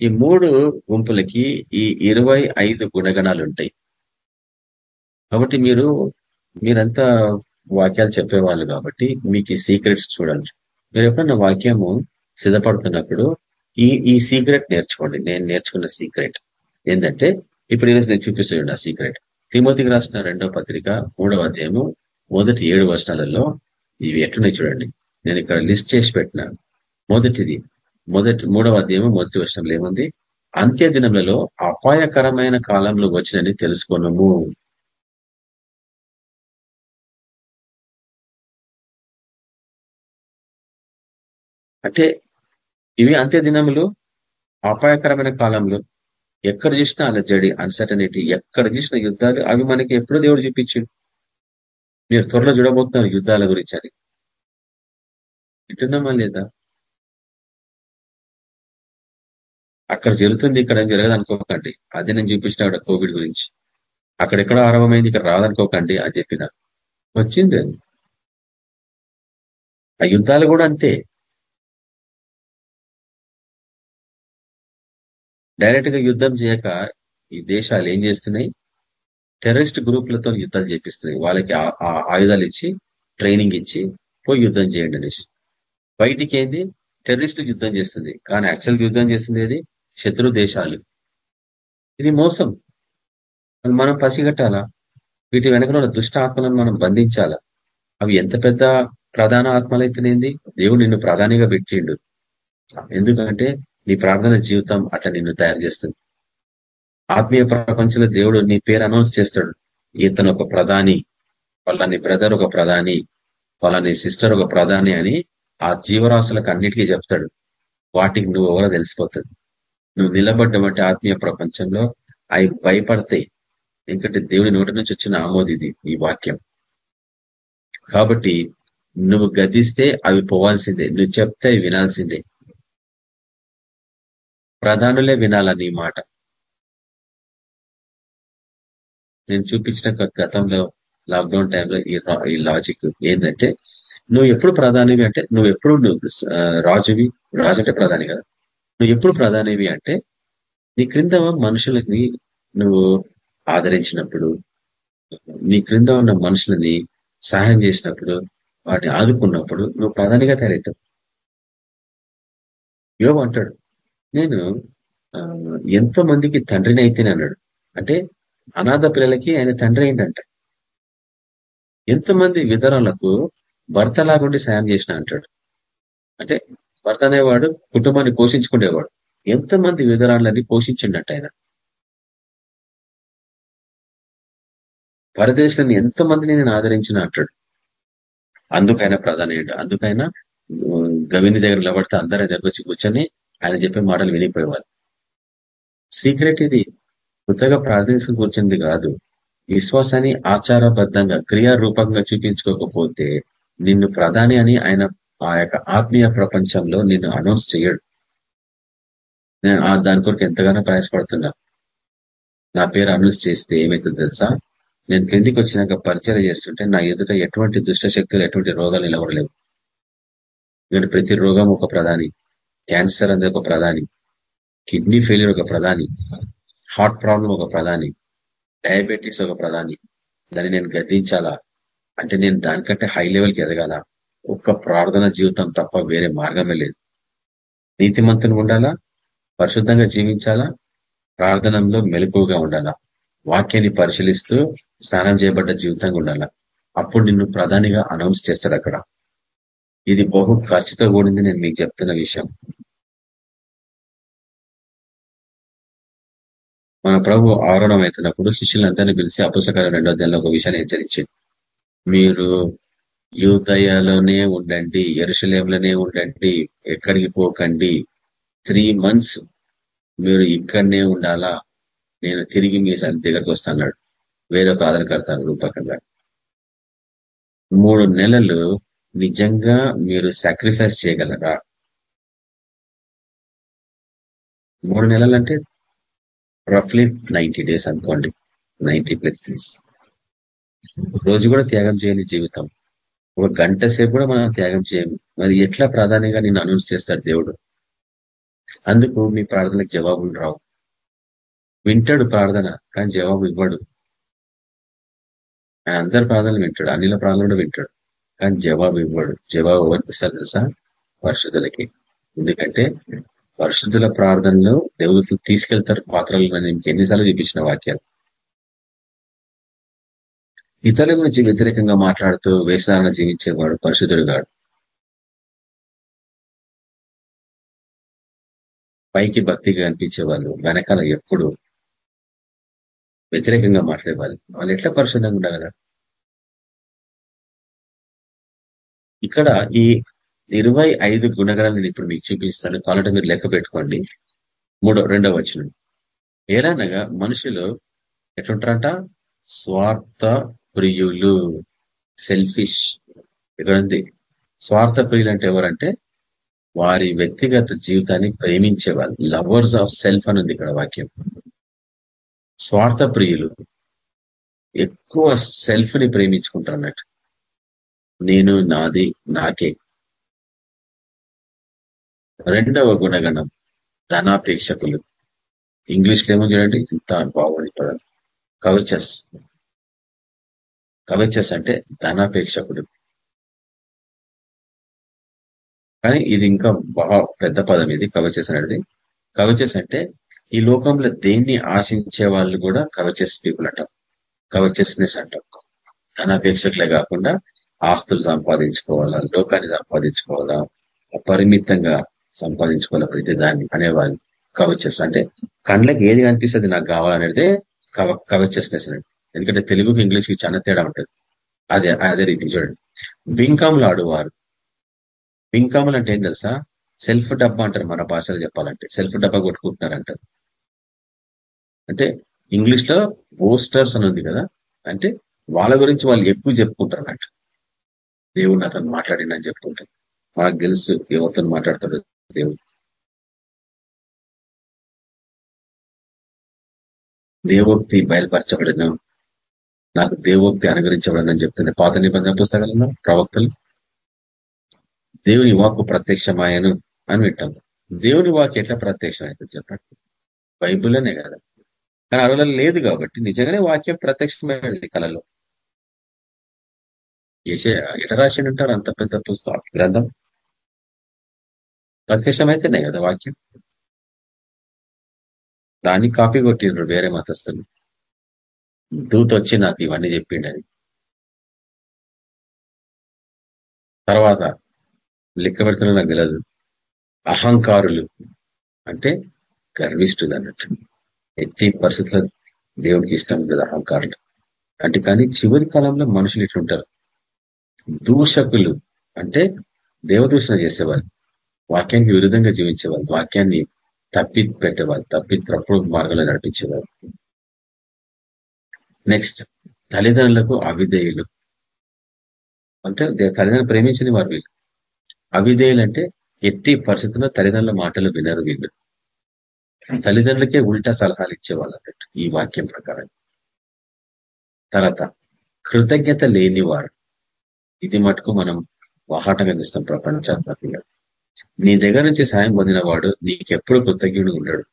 ఈ మూడు గుంపులకి ఈ ఇరవై ఐదు గుణగణాలు ఉంటాయి. కాబట్టి మీరు మీరంతా వాక్యాలు చెప్పేవాళ్ళు కాబట్టి మీకు ఈ సీక్రెట్స్ చూడండి. మీరు ఎప్పుడన్నా వాక్యము సిద్ధపడుతున్నప్పుడు ఈ ఈ సీక్రెట్ నేర్చుకోండి. నేను నేర్చుకున్న సీక్రెట్ ఏంటంటే ఇప్పుడు ఈరోజు నేను చూపిస్తున్నాను ఆ సీక్రెట్ తిమోతికి రాసిన రెండవ పత్రిక మూడవ అధ్యాయము మొదటి ఏడు వర్షాలలో ఇవి ఎట్లున్నాయి చూడండి. నేను ఇక్కడ లిస్ట్ చేసి పెట్టిన. మొదటిది మొదటి మూడవ అధ్యాయము మొదటి వర్షంలో ఏముంది? అంత్య దినములలో అపాయకరమైన కాలంలో వచ్చినని తెలుసుకున్నాము అంటే ఇవి అంత్య దినములు అపాయకరమైన కాలంలో ఎక్కడ చూసినా అలజడి అన్సర్టనిటీ ఎక్కడ చూసిన యుద్ధాలు అవి మనకి ఎప్పుడు దేవుడు చూపించు మీరు త్వరలో చూడబోతున్నారు యుద్ధాల గురించి అని వింటున్నామా లేదా? అక్కడ జరుగుతుంది ఇక్కడ జరగదు అనుకోకండి అదే నేను చూపించిన కోవిడ్ గురించి. అక్కడెక్కడ ఆరంభమైంది ఇక్కడ రాదనుకోకండి అని చెప్పిన వచ్చింది ఆ యుద్ధాలు కూడా అంతే. డైరెక్ట్గా యుద్ధం చేయక ఈ దేశాలు ఏం చేస్తున్నాయి? టెర్రరిస్ట్ గ్రూపులతో యుద్ధాలు చేపిస్తున్నాయి. వాళ్ళకి ఆయుధాలు ఇచ్చి ట్రైనింగ్ ఇచ్చి పోయి యుద్ధం చేయండి అనేసి. బయటికి ఏంది టెర్రరిస్ట్ యుద్ధం చేస్తుంది. కానీ యాక్చువల్ యుద్ధం చేస్తుంది ఏది? శత్రు దేశాలు. ఇది మోసం. మనం పసిగట్టాలా? వీటి వెనక దుష్ట ఆత్మలను మనం బంధించాలా? అవి ఎంత పెద్ద ప్రధాన ఆత్మలైతేనేంది? దేవుడు నిన్ను ప్రధానిగా పెట్టిండు. ఎందుకంటే నీ ప్రార్థన జీవితం అట్లా నిన్ను తయారు చేస్తుంది. ఆత్మీయ ప్రపంచంలో దేవుడు నీ పేరు అనౌన్స్ చేస్తాడు. ఇతను ఒక ప్రధాని వాళ్ళని బ్రదర్ ఒక ప్రధాని వాళ్ళని సిస్టర్ ఒక ప్రధాని అని ఆ జీవరాశులకు అన్నిటికీ చెప్తాడు. వాటికి నువ్వు ఎవరో తెలిసిపోతుంది నువ్వు నిలబడ్డమంటే ఆత్మీయ ప్రపంచంలో అవి భయపడతాయి. ఎందుకంటే దేవుడి నోటి నుంచి వచ్చిన ఆమోదిది ఈ వాక్యం. కాబట్టి నువ్వు గదిస్తే అవి పోవాల్సిందే. నువ్వు చెప్తే వినాల్సిందే. ప్రధానులే వినాలని ఈ మాట. నేను చూపించిన గతంలో లాక్డౌన్ టైంలో ఈ లాజిక్ ఏంటంటే నువ్వు ఎప్పుడు ప్రధానివి అంటే నువ్వు ఎప్పుడు నువ్వు రాజువి రాజు అంటే ప్రధాని కదా. నువ్వు ఎప్పుడు ప్రధానివి అంటే నీ క్రింద మనుషులని నువ్వు ఆదరించినప్పుడు నీ క్రింద ఉన్న మనుషులని సహాయం చేసినప్పుడు వాటిని ఆదుకున్నప్పుడు నువ్వు ప్రధానిగా తయారవుతావు. యోగ అంటాడు నేను ఎంతో మందికి తండ్రిని అయితేనే అన్నాడు. అంటే అనాథ పిల్లలకి ఆయన తండ్రి ఏంటంట ఎంతమంది విధరాలకు భర్త లాగుండి సాయం చేసిన అంటాడు. అంటే భర్త అనేవాడు కుటుంబాన్ని పోషించుకునేవాడు. ఎంతమంది విధరాలని పోషించిండట ఆయన. పరదేశాన్ని ఎంతమందిని నేను ఆదరించిన అంటాడు. అందుకైనా ప్రధాన అందుకైనా గవిని దగ్గర నిలబడితే అందరూ దగ్గర వచ్చి కూర్చొని ఆయన చెప్పే మాటలు వినిపోయేవాళ్ళు సీక్రెట్ ఇది కొత్తగా ప్రార్థించుకుని కూర్చుంది కాదు. విశ్వాసాన్ని ఆచారబద్ధంగా క్రియారూపంగా చూపించుకోకపోతే నిన్ను ప్రధాని అని ఆయన ఆ యొక్క ఆత్మీయ ప్రపంచంలో నిన్ను అనౌన్స్ చేయడు. నేను దాని కొరకు ఎంతగానో ప్రయాసపడుతున్నా. నా పేరు అనౌన్స్ చేస్తే ఏమైతుందో తెలుసా? నేను క్రిందికి వచ్చినాక పరిచయం చేస్తుంటే నా ఎదుట ఎటువంటి దుష్టశక్తులు ఎటువంటి రోగాలు నిలవడలేవు ఎందుకంటే ప్రతి రోగం ఒక ప్రధాని. క్యాన్సర్ అనేది ఒక ప్రధాని కిడ్నీ ఫెయిల్యూర్ ఒక ప్రధాని హార్ట్ ప్రాబ్లం ఒక ప్రధాని డయాబెటీస్ ఒక ప్రధాని. దాన్ని నేను గద్దించాలా? అంటే నేను దానికంటే హై లెవెల్కి ఎదగాల? ఒక్క ప్రార్థన జీవితం తప్ప వేరే మార్గమే లేదు. నీతిమంతులు ఉండాలా? పరిశుద్ధంగా జీవించాలా? ప్రార్థనలో మెలకుగా ఉండాలా? వాక్యాన్ని పరిశీలిస్తూ స్నానం చేయబడ్డ జీవితంగా ఉండాలా? అప్పుడు నిన్ను ప్రధానిగా అనౌన్స్ చేస్తాడు అక్కడ. ఇది బహు ఖర్చుతో కూడింది నేను మీకు చెప్తున్న విషయం. మన ప్రభు ఆవరణం అవుతున్నప్పుడు శిష్యులందరినీ పిలిచి అపుసకాల రెండో దానిలో ఒక విషయాన్ని హెచ్చరించింది మీరు యూదయలోనే ఉండండి ఎరుసలేంలోనే ఉండండి ఎక్కడికి పోకండి త్రీ మంత్స్ మీరు ఇక్కడనే ఉండాలా నేను తిరిగి మీ దగ్గరకు వస్తాడు వేరొక ఆధారకర్త రూపకంగా. మూడు నెలలు నిజంగా మీరు సాక్రిఫైస్ చేయగలరా? మూడు నెలలు అంటే రఫ్లీ నైంటీ డేస్ అనుకోండి. నైన్టీ ప్లస్ డేస్ రోజు కూడా త్యాగం చేయని జీవితం. ఒక గంట సేపు కూడా మనం త్యాగం చేయము. మరి ఎట్లా ప్రాధాన్యంగా నేను అనౌన్స్ చేస్తాడు దేవుడు? అందుకు మీ ప్రార్థనకు జవాబులు రావు. వింటాడు ప్రార్థన కానీ జవాబు ఇవ్వడు. ఆయన అందరి ప్రార్థనలు వింటాడు. అన్నిల ప్రార్థన కూడా వింటాడు. కానీ జవాబు ఇవ్వడు. జవాబు ఎవరికి ఇస్తారు తెలుసా? పరిశుద్ధులకి. ఎందుకంటే పరిశుద్ధుల ప్రార్థనలు దేవుడు తీసుకెళ్తారు పాత్రలు నేను ఎన్నిసార్లు చూపించిన వాక్యాలు? ఇతరుల గురించి వ్యతిరేకంగా మాట్లాడుతూ వేషధారణ జీవించేవాడు పరిశుద్ధుడు గాడు పైకి భక్తిగా అనిపించే వాళ్ళు వెనకాల ఎప్పుడు వ్యతిరేకంగా మాట్లాడేవాళ్ళు వాళ్ళు. ఎట్లా పరిశుద్ధంగా ఉండగలరు ఇక్కడ ఈ ఇరవై ఐదు గుణగణాలు నేను ఇప్పుడు మీకు చూపిస్తాను. కావాలంటే మీరు లెక్క పెట్టుకోండి. మూడో రెండవ వచనం. ఏలనగా మనుషులు ఎట్లుంటారంట? స్వార్థ ప్రియులు. సెల్ఫిష్ ఇక్కడ ఉంది. స్వార్థ ప్రియులు అంటే ఎవరంటే? వారి వ్యక్తిగత జీవితాన్ని ప్రేమించే వాళ్ళు లవర్స్ ఆఫ్ సెల్ఫ్ అని ఉంది ఇక్కడ వాక్యం. స్వార్థ ప్రియులు. ఎక్కువ సెల్ఫ్ని ప్రేమించుకుంటారు అన్నట్టు. నేను నాది నాకే. రెండవ గుణగణం ధనాపేక్షకులు ఇంగ్లీష్లో ఏమో చూడండి ఇంత బాగుంది కవచస్. కవచస్ అంటే ధనాపేక్షకుడు కానీ ఇది ఇంకా బాగా పెద్ద పదం ఇది కవచస్ అనేది. కవచస్ అంటే ఈ లోకంలో దేన్ని ఆశించే వాళ్ళు కూడా కవచస్ పీపుల్ అంటాం. కవచస్నెస్ అంటాం. ధనాపేక్షకులే కాకుండా ఆస్తులు సంపాదించుకోవాలా లోకాన్ని సంపాదించుకోవాలా పరిమితంగా సంపాదించుకోవాలా ప్రతిదాన్ని అనేవాళ్ళు కవచెస్. అంటే కండ్లకి ఏది కనిపిస్తుంది నాకు కావాలనేదే కవ కవచెస్నెస్ అనేది. ఎందుకంటే తెలుగుకి ఇంగ్లీష్కి చాలా తేడా ఉంటుంది. అదే అదే రీతి చూడండి. బింకాములు ఆడువారు. బింకాములు అంటే ఏం తెలుసా? సెల్ఫ్ డబ్బా అంటారు మన భాషలో చెప్పాలంటే. సెల్ఫ్ డబ్బా కొట్టుకుంటున్నారంటారు అంటే ఇంగ్లీష్లో బోస్టర్స్ అని ఉంది కదా? అంటే వాళ్ళ గురించి వాళ్ళు ఎక్కువ చెప్పుకుంటారు అన్నట్టు దేవుడు అతను మాట్లాడిందని చెప్పుకుంటాడు మనకు తెలుసు ఎవరితో మాట్లాడతాడు దేవుడు. దేవోక్తి బయలుపరచబడిన నాకు దేవోక్తి అనుగ్రహించబడని చెప్తుంది పాత నిబంధన పుస్తకాలను ప్రవక్తలు దేవుని వాక్కు ప్రత్యక్షమాయను అని వింటాం. దేవుని వాక్ ఎట్లా ప్రత్యక్షమైంది చెప్పండి. బైబుల్లోనే కదా. కానీ అడవులలో లేదు కాబట్టి నిజంగానే వాక్యం ప్రత్యక్షమైంది కళలో. చేసే ఎట రాసి ఉంటాడు అంత పెద్ద పుస్తకం గ్రంథం? ప్రత్యక్షమైతేనే కదా వాక్యం. దాన్ని కాపీ కొట్టిండ్రు వేరే మతస్థులు. దూత వచ్చి నాకు ఇవన్నీ చెప్పిండని తర్వాత లెక్క పెడుతున్నా నాకు తెలియదు అహంకారులు అంటే గర్విష్ఠులు అన్నట్టు. ఎట్టి పరిస్థితుల్లో దేవుడికి ఇష్టం లేదు అహంకారులు. అంటే కానీ చివరి కాలంలో మనుషులు ఇట్లుంటారు. దూషకులు అంటే దేవదూషణ చేసేవాళ్ళు వాక్యానికి విరుద్ధంగా జీవించేవాళ్ళు వాక్యాన్ని తప్పి పెట్టేవాళ్ళు తప్పి తప్పుడు మార్గంలో నడిపించేవాళ్ళు. నెక్స్ట్ తల్లిదండ్రులకు అవిధేయులు. అంటే తల్లిదండ్రులు ప్రేమించని వారు వీళ్ళు. అవిధేయులు అంటే ఎట్టి పరిస్థితుల్లో తల్లిదండ్రుల మాటలు వినరు వీళ్ళు. తల్లిదండ్రులకే ఉల్టా సలహాలు ఇచ్చేవాళ్ళు అన్నట్టు ఈ వాక్యం ప్రకారం. తర్వాత కృతజ్ఞత లేనివారు. ఇది మటుకు మనం వాహాటంగా ఇస్తాం ప్రపంచాత్మకంగా నీ దగ్గర నుంచి సాయం పొందిన వాడు నీకెప్పుడు కృతజ్ఞుడు ఉన్నాడు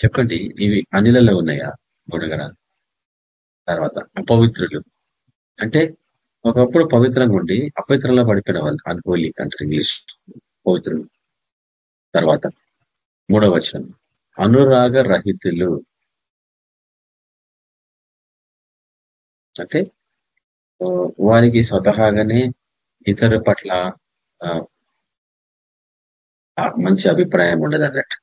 చెప్పండి ఇవి అనిలలో ఉన్నాయా? గుణగణాలు తర్వాత అపవిత్రులు. అంటే ఒకప్పుడు పవిత్రంగా ఉండి అపవిత్రంలో పడిపోయిన వాళ్ళు అనుకోలి అంటారు ఇంగ్లీష్. పవిత్రులు. తర్వాత మూడవ వచనం. అనురాగ రహితులు. అంటే వారికి స్వతహాగానే ఇతరుల పట్ల మంచి అభిప్రాయం ఉండదు అన్నట్టు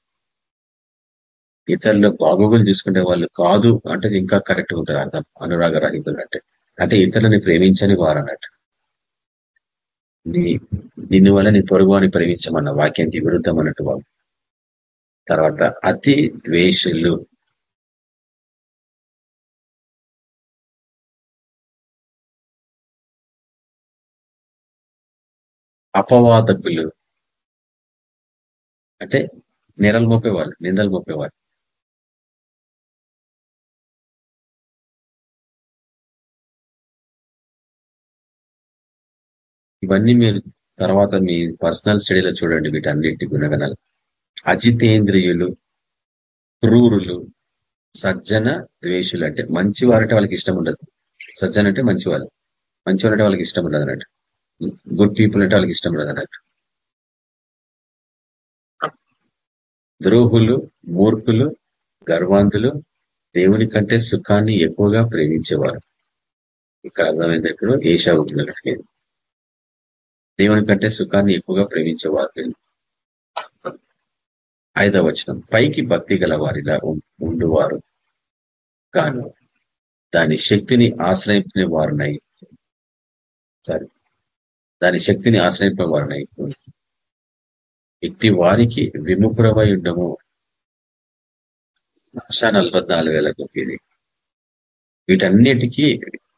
ఇతరులు బాగోగులు చూసుకుంటే వాళ్ళు కాదు అంటే ఇంకా కరెక్ట్ ఉంటుంది అర్థం. అనురాగ రహితులు అంటే. అంటే ఇతరులని ప్రేమించని వారు అన్నట్టు. నీ దీని వల్ల నీ పొరుగు అని ప్రేమించమన్న వాక్యానికి విరుద్ధం అన్నట్టు వాళ్ళు. తర్వాత అతి ద్వేషులు. అపవాదకులు. అంటే నిరలు మోపేవాళ్ళు నిందలు మోపేవాళ్ళు. ఇవన్నీ మీరు తర్వాత మీ పర్సనల్ స్టడీలో చూడండి వీటన్నిటి గుణగణాలు. అజితేంద్రియులు క్రూరులు సజ్జన ద్వేషులు అంటే మంచి వారంటే వాళ్ళకి ఇష్టం ఉండదు. సజ్జన అంటే మంచి వాళ్ళు అంటే వాళ్ళకి ఇష్టం ఉండదు అన్నట్టు. గుడ్ పీపుల్ అంటే వాళ్ళకి ఇష్టం ఉండదు అన్నట్టు. ద్రోహులు మూర్ఖులు గర్వాంతులు దేవుని కంటే సుఖాన్ని ఎక్కువగా ప్రేమించేవారు. ఇక్కడ అర్థమైంది ఇప్పుడు ఏషా పిల్లలకి దేవుని కంటే సుఖాన్ని ఎక్కువగా ప్రేమించేవారు. ఐదవ వచనం. పైకి భక్తి గల వారిలా ఉండువారు. కాను దాని శక్తిని ఆశ్రయించిన వారునై సారీ దాని శక్తిని ఆశ్రయించిన వారునై ఇట్టి వారికి విముఖుడవై ఉండము. లక్ష నలభై నాలుగు వేలకు ఇది వీటన్నిటికీ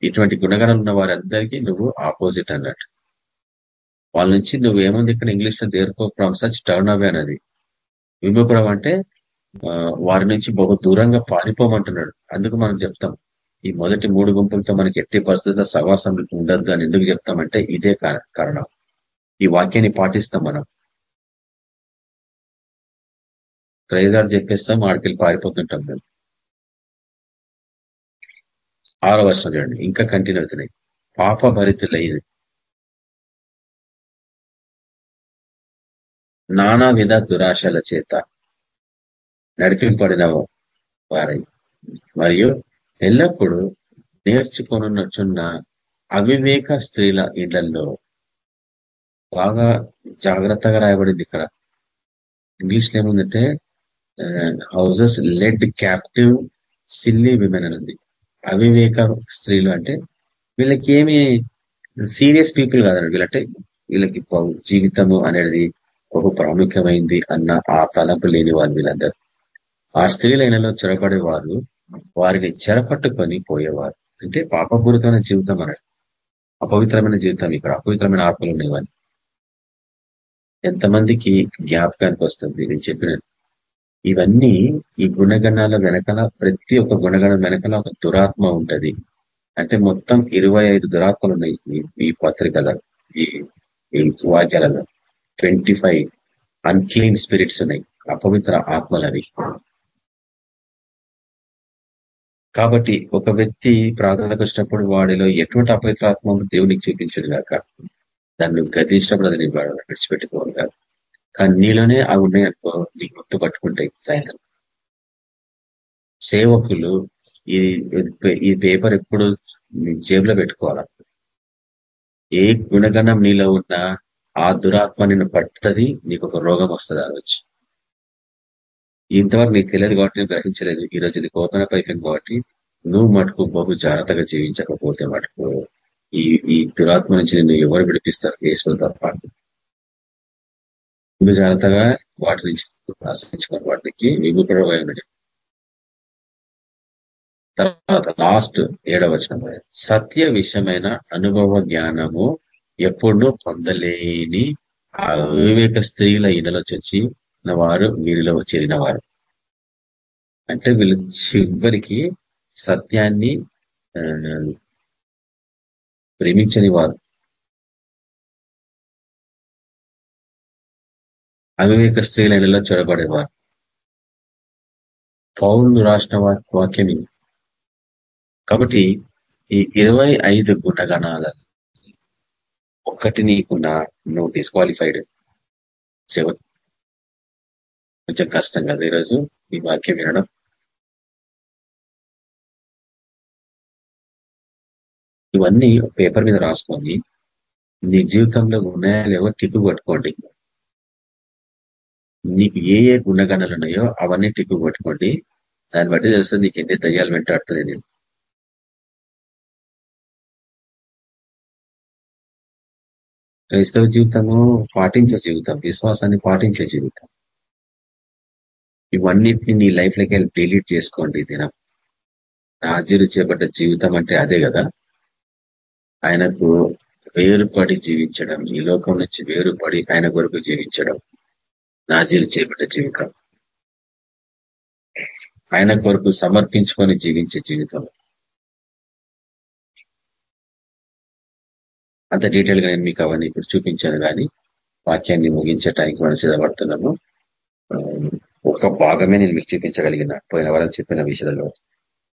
ఇటువంటి గుణగణం ఉన్న వారందరికీ నువ్వు ఆపోజిట్ అన్నట్టు. వాళ్ళ నుంచి నువ్వేముంది ఇక్కడ ఇంగ్లీష్లో దేర్కో ఫ్రమ్ సచ్ టర్న్ అవే అనేది విముఖుడం అంటే వారి నుంచి బహు దూరంగా పారిపోమంటున్నాడు. అందుకు మనం చెప్తాం ఈ మొదటి మూడు గుంపులతో మనకి ఎట్టి పరిస్థితుల్లో సవాసం ఉండదు అని ఎందుకు చెప్తామంటే ఇదే కారణం. ఈ వాక్యాన్ని పాటిస్తాం మనం. ప్రైజాడు చెప్పేస్తాం ఆడికి పారిపోతుంటాం మేము. ఆరో వర్షం చూడండి. ఇంకా కంటిన్యూ అవుతున్నాయి. పాప భరితులైంది నానా విధ దురాశల చేత నడిపింపడిన వారై. మరియు ఎల్లప్పుడూ నేర్చుకొనున్నచున్న అవివేక స్త్రీల ఇళ్ళలో బాగా జాగ్రత్తగా రాయబడింది ఇక్కడ. ఇంగ్లీష్లో ఏముందంటే houses led captive silly women అని అవివేక స్త్రీలు అంటే వీళ్ళకి ఏమి సీరియస్ పీపుల్ కాదండి. వీళ్ళంటే వీళ్ళకి జీవితము అనేది ఒక ప్రాముఖ్యమైంది అన్న ఆ తలపు లేని వారు వీళ్ళందరూ. ఆ స్త్రీలైనలో చెరపడే వారు వారిని చెరపట్టుకొని పోయేవారు. అంటే పాపపూరితమైన జీవితం అన్నాడు అపవిత్రమైన జీవితం ఇక్కడ అపవిత్రమైన ఆత్మలు ఉండేవాళ్ళు ఎంతమందికి జ్ఞాపకానికి వస్తుంది నేను చెప్పినాను ఇవన్నీ ఈ గుణగణాల వెనకాల ప్రతి ఒక్క గుణగణం వెనకాల ఒక దురాత్మ ఉంటది. అంటే మొత్తం ఇరవై ఐదు దురాత్మలు ఉన్నాయి ఈ పత్రికలో ఈ వాక్యాలలో. ట్వంటీ ఫైవ్ అన్క్లీన్ స్పిరిట్స్ ఉన్నాయి. అపవిత్ర ఆత్మలు అవి కాబట్టి ఒక వ్యక్తి ప్రార్థనకు వచ్చినప్పుడు వాడిలో ఎటువంటి అపవిత్ర ఆత్మ దేవునికి చూపించదు కాక దాన్ని గదించినప్పుడు అది నేను విడిచిపెట్టుకోవాలి కాదు కానీ నీలోనే అవి ఉన్నాయనుకో నీకు గుర్తు పట్టుకుంటాయి సాయంత్రం. సేవకులు ఈ ఈ పేపర్ ఎప్పుడు జేబులో పెట్టుకోవాలి? ఏ గుణగణం నీలో ఉన్న ఆ దురాత్మ నిన్ను పట్టుతుంది నీకు ఒక రోగం వస్తుంది ఆ రోజు. ఇంతవరకు నీకు తెలియదు కాబట్టి నేను గ్రహించలేదు. ఈ రోజు నీకు ఓపెన్ అప్ అయిపోయింది కాబట్టి నువ్వు మటుకు బహు జాగ్రత్తగా జీవించకపోతే మటుకు ఈ ఈ దురాత్మ నుంచి నిన్ను ఎవరు విడిపిస్తారు? వేసుకుని తప్ప. నువ్వు జాగ్రత్తగా వాటి నుంచి ఆశ్రయించుకున్న వాటికి విముఖుడమై ఉండడు తర్వాత లాస్ట్ ఏడవ వచనం సత్య విషయమైన అనుభవ జ్ఞానము ఎప్పుడూ పొందలేని అవివేక స్త్రీల ఇళ్ళలో చొచ్చి వారు వీరిలో చేరిన వారు అంటే వీళ్ళు చివరికి సత్యాన్ని ప్రేమించని వారు. అవివేక స్త్రీల ఇళ్ళలో చూడబడేవారు. పౌరులు రాసిన వాక్యం కాబట్టి ఈ ఇరవై ఐదు ఒకటి నీకు నా నువ్వు డిస్క్వాలిఫైడ్ సేవ కొంచెం కష్టం కదా ఈరోజు ఈ వాక్యం వినడం. ఇవన్నీ పేపర్ మీద రాసుకొని నీ జీవితంలో ఉన్నాయా లేవో టిక్కు కొట్టుకోండి. నీకు ఏ ఏ గుణగణాలు ఉన్నాయో అవన్నీ టిక్కు కొట్టుకోండి. దాన్ని బట్టి తెలుస్తుంది నీకు ఎన్ని దయ్యాలు వెంటాడుతున్నాయి నేను క్రైస్తవ జీవితము పాటించే జీవితం విశ్వాసాన్ని పాటించే జీవితం. ఇవన్నిటిని నీ లైఫ్లోకి వెళ్ళి డిలీట్ చేసుకోండి దినం. రాజీలు చేపట్ట జీవితం అంటే అదే కదా. ఆయనకు వేరుపడి జీవించడం ఈ లోకం నుంచి వేరుపడి ఆయన కొరకు జీవించడం నాజీలు చేపట్ట జీవితం. ఆయన కొరకు సమర్పించుకొని జీవించే జీవితం. అంత డీటెయిల్గా నేను మీకు అవన్నీ ఇప్పుడు చూపించాను కానీ వాక్యాన్ని ముగించడానికి మనం సిద్ధపడుతున్నాము. ఒక భాగమే నేను మీకు చూపించగలిగిన పోయిన వారం చెప్పిన విషయాలలో.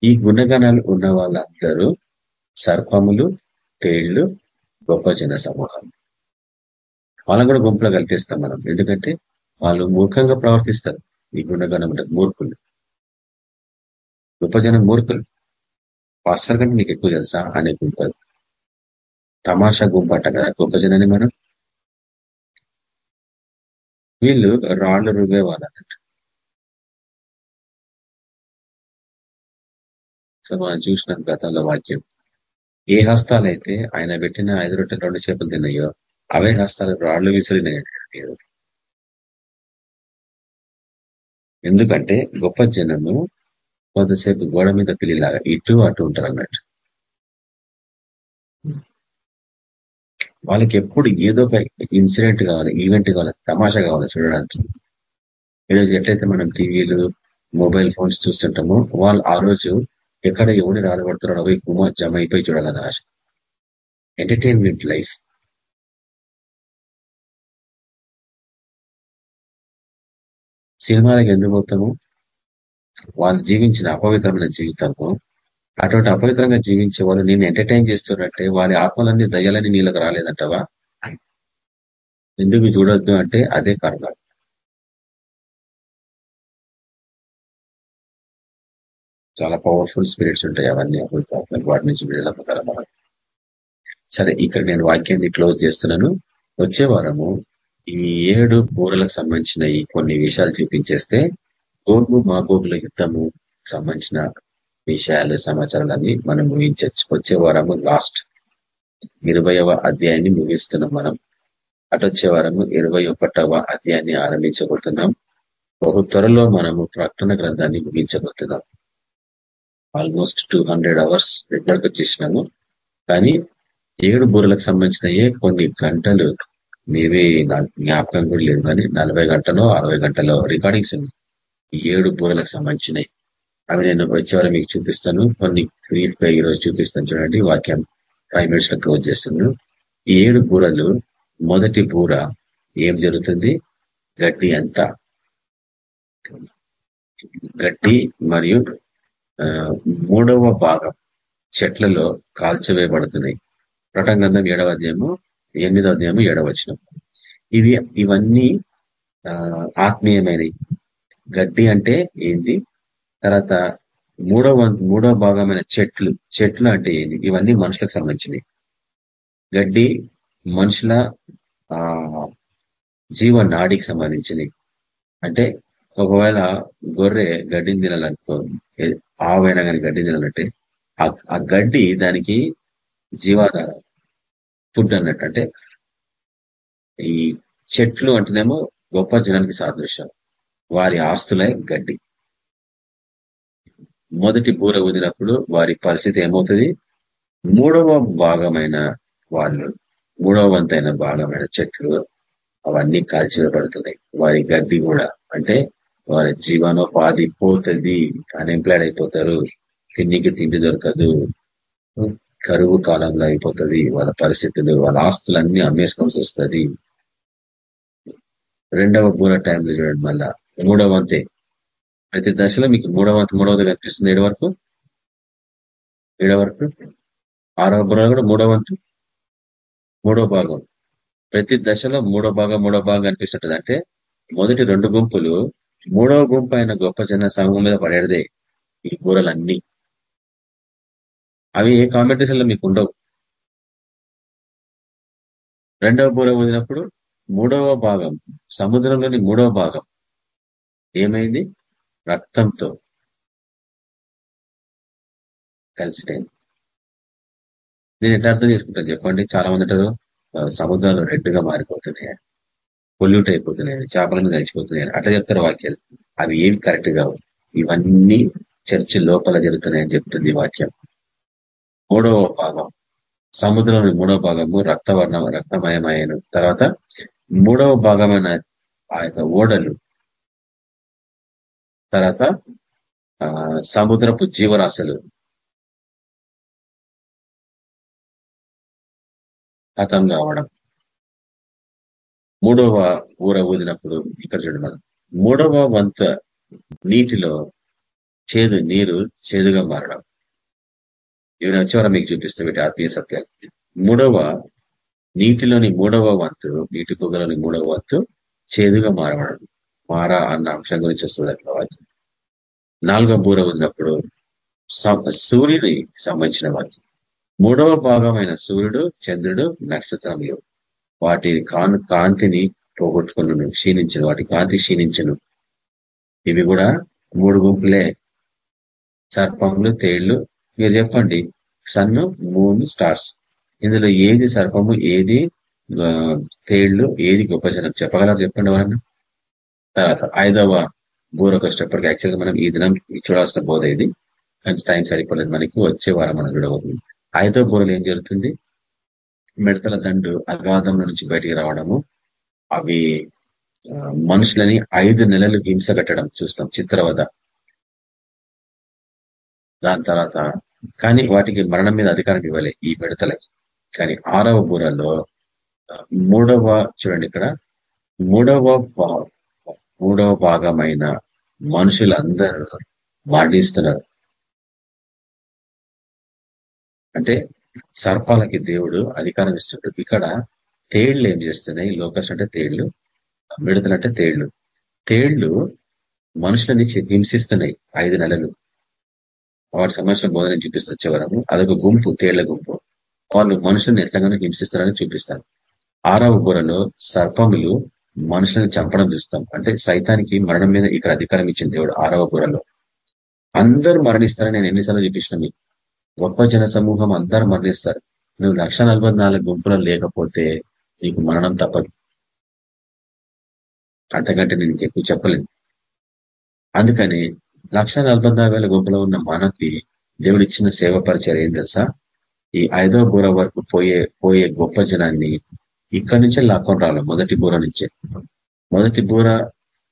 ఈ గుణగణాలు ఉన్న వాళ్ళందరూ సర్పములు తేళ్ళు గొప్ప జన సమూహం. వాళ్ళని కూడా గుంపులో కల్పిస్తాం మనం. ఎందుకంటే వాళ్ళు మూర్ఖంగా ప్రవర్తిస్తారు. ఈ గుణగణం ఉంటుంది మూర్ఖులు. గొప్ప జనం మూర్ఖులు. పాస్టర్ కంటే నీకు ఎక్కువ తెలుసా? అనే గుంపలు తమాషా గుంపు కదా గొప్ప జనని మనం? వీళ్ళు రాళ్ళు రువే వాళ్ళన్నట్టు సో మనం చూసినాం గతంలో వాక్యం ఏ హస్తాలైతే ఆయన పెట్టిన ఐదు రొట్టెలు రెండు చేపలు తిన్నాయో అవే హస్తాలు రాళ్ళు విసిరినాయి ఎందుకంటే గొప్ప జనము కొంతసేపు గోడ మీద పిల్లిలాగా ఇటు అటు ఉంటారు అన్నట్టు వాళ్ళకి ఎప్పుడు ఏదో ఒక ఇన్సిడెంట్ కావాలి ఈవెంట్ కావాలి తమాషా కావాలి చూడడానికి. ఈరోజు ఎట్లయితే మనం టీవీలు మొబైల్ ఫోన్స్ చూస్తుంటామో వాళ్ళు ఆ రోజు ఎక్కడ ఎవరిని రాలబడుతున్నాడో పోయి గుమ్మ జమ అయిపోయి చూడాలని ఆశ. ఎంటర్టైన్మెంట్ లైఫ్ సినిమాలకు ఎందుకు పోతాము? వాళ్ళు జీవించిన అపవిత్రమైన జీవితము అటువంటి అపవిత్రంగా జీవించే వాళ్ళు నేను ఎంటర్టైన్ చేస్తున్నట్టే వారి ఆత్మలన్నీ దయ్యాలని నీళ్ళకి రాలేదంటవా? ఎందుకు చూడొద్దు అంటే అదే కారణం చాలా పవర్ఫుల్ స్పిరిట్స్ ఉంటాయి అవన్నీ. వాటి నుంచి విడుదల మనం సరే ఇక్కడ నేను వాక్యాన్ని క్లోజ్ చేస్తున్నాను. వచ్చే వారము ఈ ఏడు బోరలకు సంబంధించిన ఈ కొన్ని విషయాలు చూపించేస్తే గోగు మా గోగుల యుద్ధము సంబంధించిన విషయాలు సమాచారాలన్నీ మనం ముగించచ్చు వచ్చే వారము లాస్ట్ ఇరవయవ అధ్యాయాన్ని ముగిస్తున్నాం మనం. అటు వచ్చే వారము ఇరవై ఒకటవ అధ్యాయాన్ని ఆరంభించబోతున్నాం. బహు త్వరలో మనము ప్రకటన గ్రంథాన్ని ముగించబోతున్నాం. ఆల్మోస్ట్ టూ హండ్రెడ్ అవర్స్ దగ్గరకు వచ్చేసినాము. కానీ ఏడు బూరలకు సంబంధించినయే కొన్ని గంటలు మేవే జ్ఞాపకం కూడా లేదు. కానీ నలభై గంటలో అరవై గంటలో రికార్డింగ్స్ ఉన్నాయి. ఏడు బూరలకు సంబంధించినవి అవి నేను వచ్చేవారు మీకు చూపిస్తాను. కొన్ని బ్రీఫ్గా ఈరోజు చూపిస్తాను చూడండి. వాక్యం ఫైవ్ మినిట్స్లో క్లోజ్ చేస్తాను ఈ ఏడు బూరలు మొదటి బూర ఏం జరుగుతుంది? గడ్డి అంతా. గడ్డి మరియు మూడవ భాగం చెట్లలో కాల్చివేయబడుతున్నాయి. ప్రటంగంధం ఏడవ అధ్యాయము ఎనిమిదవ అధ్యాయము ఏడవ వచ్చిన ఇవి ఇవన్నీ ఆత్మీయమైనవి. గడ్డి అంటే ఏంది? తర్వాత మూడవ మూడవ భాగమైన చెట్లు చెట్లు అంటే ఏంది? ఇవన్నీ మనుషులకు సంబంధించినవి. గడ్డి మనుషుల ఆ జీవ నాడికి సంబంధించినవి. అంటే ఒకవేళ గొర్రె గడ్డిని తినాలనుకో ఆవైనా కానీ గడ్డి తినాలంటే ఆ గడ్డి దానికి జీవాధార ఫుడ్ అన్నట్టు. అంటే ఈ చెట్లు అంటేనేమో గొప్ప జనానికి సాదృశ్యం. వారి ఆస్తులే గడ్డి. మొదటి బూర ఊదినప్పుడు వారి పరిస్థితి ఏమవుతుంది? మూడవ భాగమైన వాళ్ళు మూడవ వంతైన భాగమైన చెట్లు అవన్నీ కాల్చివేయబడుతున్నాయి. వారి గడ్డి కూడా అంటే వారి జీవనోపాధి పోతుంది అన్ఎంప్లాయిడ్ అయిపోతారు. తిండికి తిండి దొరకదు. కరువు కాలంలో అయిపోతుంది. వాళ్ళ పరిస్థితులు వాళ్ళ ఆస్తులన్నీ అమ్మేసుకోవాల్సి వస్తుంది. రెండవ బూర టైంలో చూడండి మళ్ళా. మూడవ వంతే ప్రతి దశలో మీకు మూడవ మూడవది కనిపిస్తుంది. ఏడు వరకు? ఏడవ వరకు? ఆరవ బుర్ర కూడా మూడవ వంతు. మూడో భాగం. ప్రతి దశలో మూడో భాగం మూడో భాగం కనిపిస్తుంటది. అంటే మొదటి రెండు గుంపులు మూడవ గుంపు అయిన గొప్ప జన సంఘం మీద పడేదే ఈ కూరలన్నీ. అవి ఏ కాంపిటీషన్లో మీకు ఉండవు. రెండవ బూర వదిలినప్పుడు మూడవ భాగం సముద్రంలోని మూడవ భాగం. ఏమైంది? రక్తంతో కలిసిపోయింది నేను ఎట్లా అర్థం చేసుకుంటాను చెప్పండి? చాలా మంది అంటారు సముద్రాలు రెడ్గా మారిపోతున్నాయి పొల్యూట్ అయిపోతున్నాయి చేపలను కలిసిపోతున్నాయి అట్లా చెప్తారు వాక్యాలు. అవి ఏవి కరెక్ట్ కావు. ఇవన్నీ చర్చి లోపల జరుగుతున్నాయని చెప్తుంది వాక్యం. మూడవ భాగం. సముద్రంలోని మూడవ భాగము రక్తవర్ణ రక్తమయమైన తర్వాత మూడవ భాగమైన ఆ యొక్క ఓడలు తర్వాత సముద్రపు జీవరాశులు. హతం కావడం. మూడవ ఊర ఊదినప్పుడు ఇక్కడ చూడమని మూడవ వంత నీటిలో చేదు నీరు చేదుగా మారడం. ఇవి వచ్చేవారా మీకు చూపిస్తే వీటి ఆత్మీయ సత్యాలు. మూడవ నీటిలోని మూడవ వంతు నీటి పొగలోని మూడవ వంతు చేదుగా మారవడం. పారా అన్న అంశం గురించి వస్తుంది అట్లా వాక్యం నాలుగో బూర ఉన్నప్పుడు సూర్యుని సంబంధించిన వాక్యం మూడవ భాగమైన సూర్యుడు చంద్రుడు నక్షత్రములు. వాటి కాను కాంతిని పోగొట్టుకున్నాను క్షీణించను వాటి కాంతి క్షీణించను. ఇవి కూడా మూడు గుంపులే. సర్పములు తేళ్ళు. మీరు చెప్పండి. Sun moon stars. ఇందులో ఏది సర్పము ఏది తేళ్ళు ఏది గొప్ప జనం? చెప్పగలరు? చెప్పండి వాళ్ళని తర్వాత ఐదవ బూరకు వచ్చేటప్పటికి యాక్చువల్గా మనం ఈ దినం చూడాల్సిన బోధ ఇది. కానీ టైం సరిపోలేదు మనకి. వచ్చే వారం మనం చూడబోతుంది ఐదవ బూరలు ఏం జరుగుతుంది? మిడతల దండు అగాధం నుంచి బయటికి రావడము. అవి మనుషులని ఐదు నెలలు హింస కట్టడం చూస్తాం. చిత్రవద దాని తర్వాత కానీ వాటికి మరణం మీద అధికారం ఇవ్వలే ఈ మిడతలకి. కానీ ఆరవ బూరలో మూడవ చూడండి ఇక్కడ మూడవ మూడవ భాగమైన మనుషులందరూ వాడిస్తున్నారు అంటే సర్పాలకి దేవుడు అధికారం ఇస్తుంటాడు ఇక్కడ తేళ్ళు ఏం చేస్తున్నాయి? లోకస్ అంటే తేళ్ళు మిడతలంటే తేళ్ళు. తేళ్ళు మనుషులని హింసిస్తున్నాయి ఐదు నెలలు. వాటి సంబంధించిన బోధన చూపిస్తూ వచ్చేవరకు అదొక గుంపు తేళ్ళ గుంపు. వాళ్ళు మనుషులను ఎట్లాగానో హింసిస్తారని చూపిస్తారు. ఆరవ బుర్రలో సర్పములు మనుషులను చంపడం చూస్తాం. అంటే సైతానికి మరణం మీద ఇక్కడ అధికారం ఇచ్చింది దేవుడు ఆరవ కూరలో అందరూ మరణిస్తారని నేను ఎన్నిసార్లు చూపించిన మీకు. గొప్ప జన సమూహం అందరూ మరణిస్తారు. నువ్వు లక్ష గుంపులో లేకపోతే నీకు మరణం తప్పదు. అంతకంటే నేను ఎక్కువ చెప్పలేను. అందుకని లక్ష వేల గుంపులో ఉన్న మనకి దేవుడు ఇచ్చిన సేవ పరిచయం ఏం తెలుసా? ఈ ఐదో బూర వరకు పోయే పోయే గొప్ప జనాన్ని ఇక్కడి నుంచే లాక్కొని రావాలి మొదటి బూర నుంచే. మొదటి బూర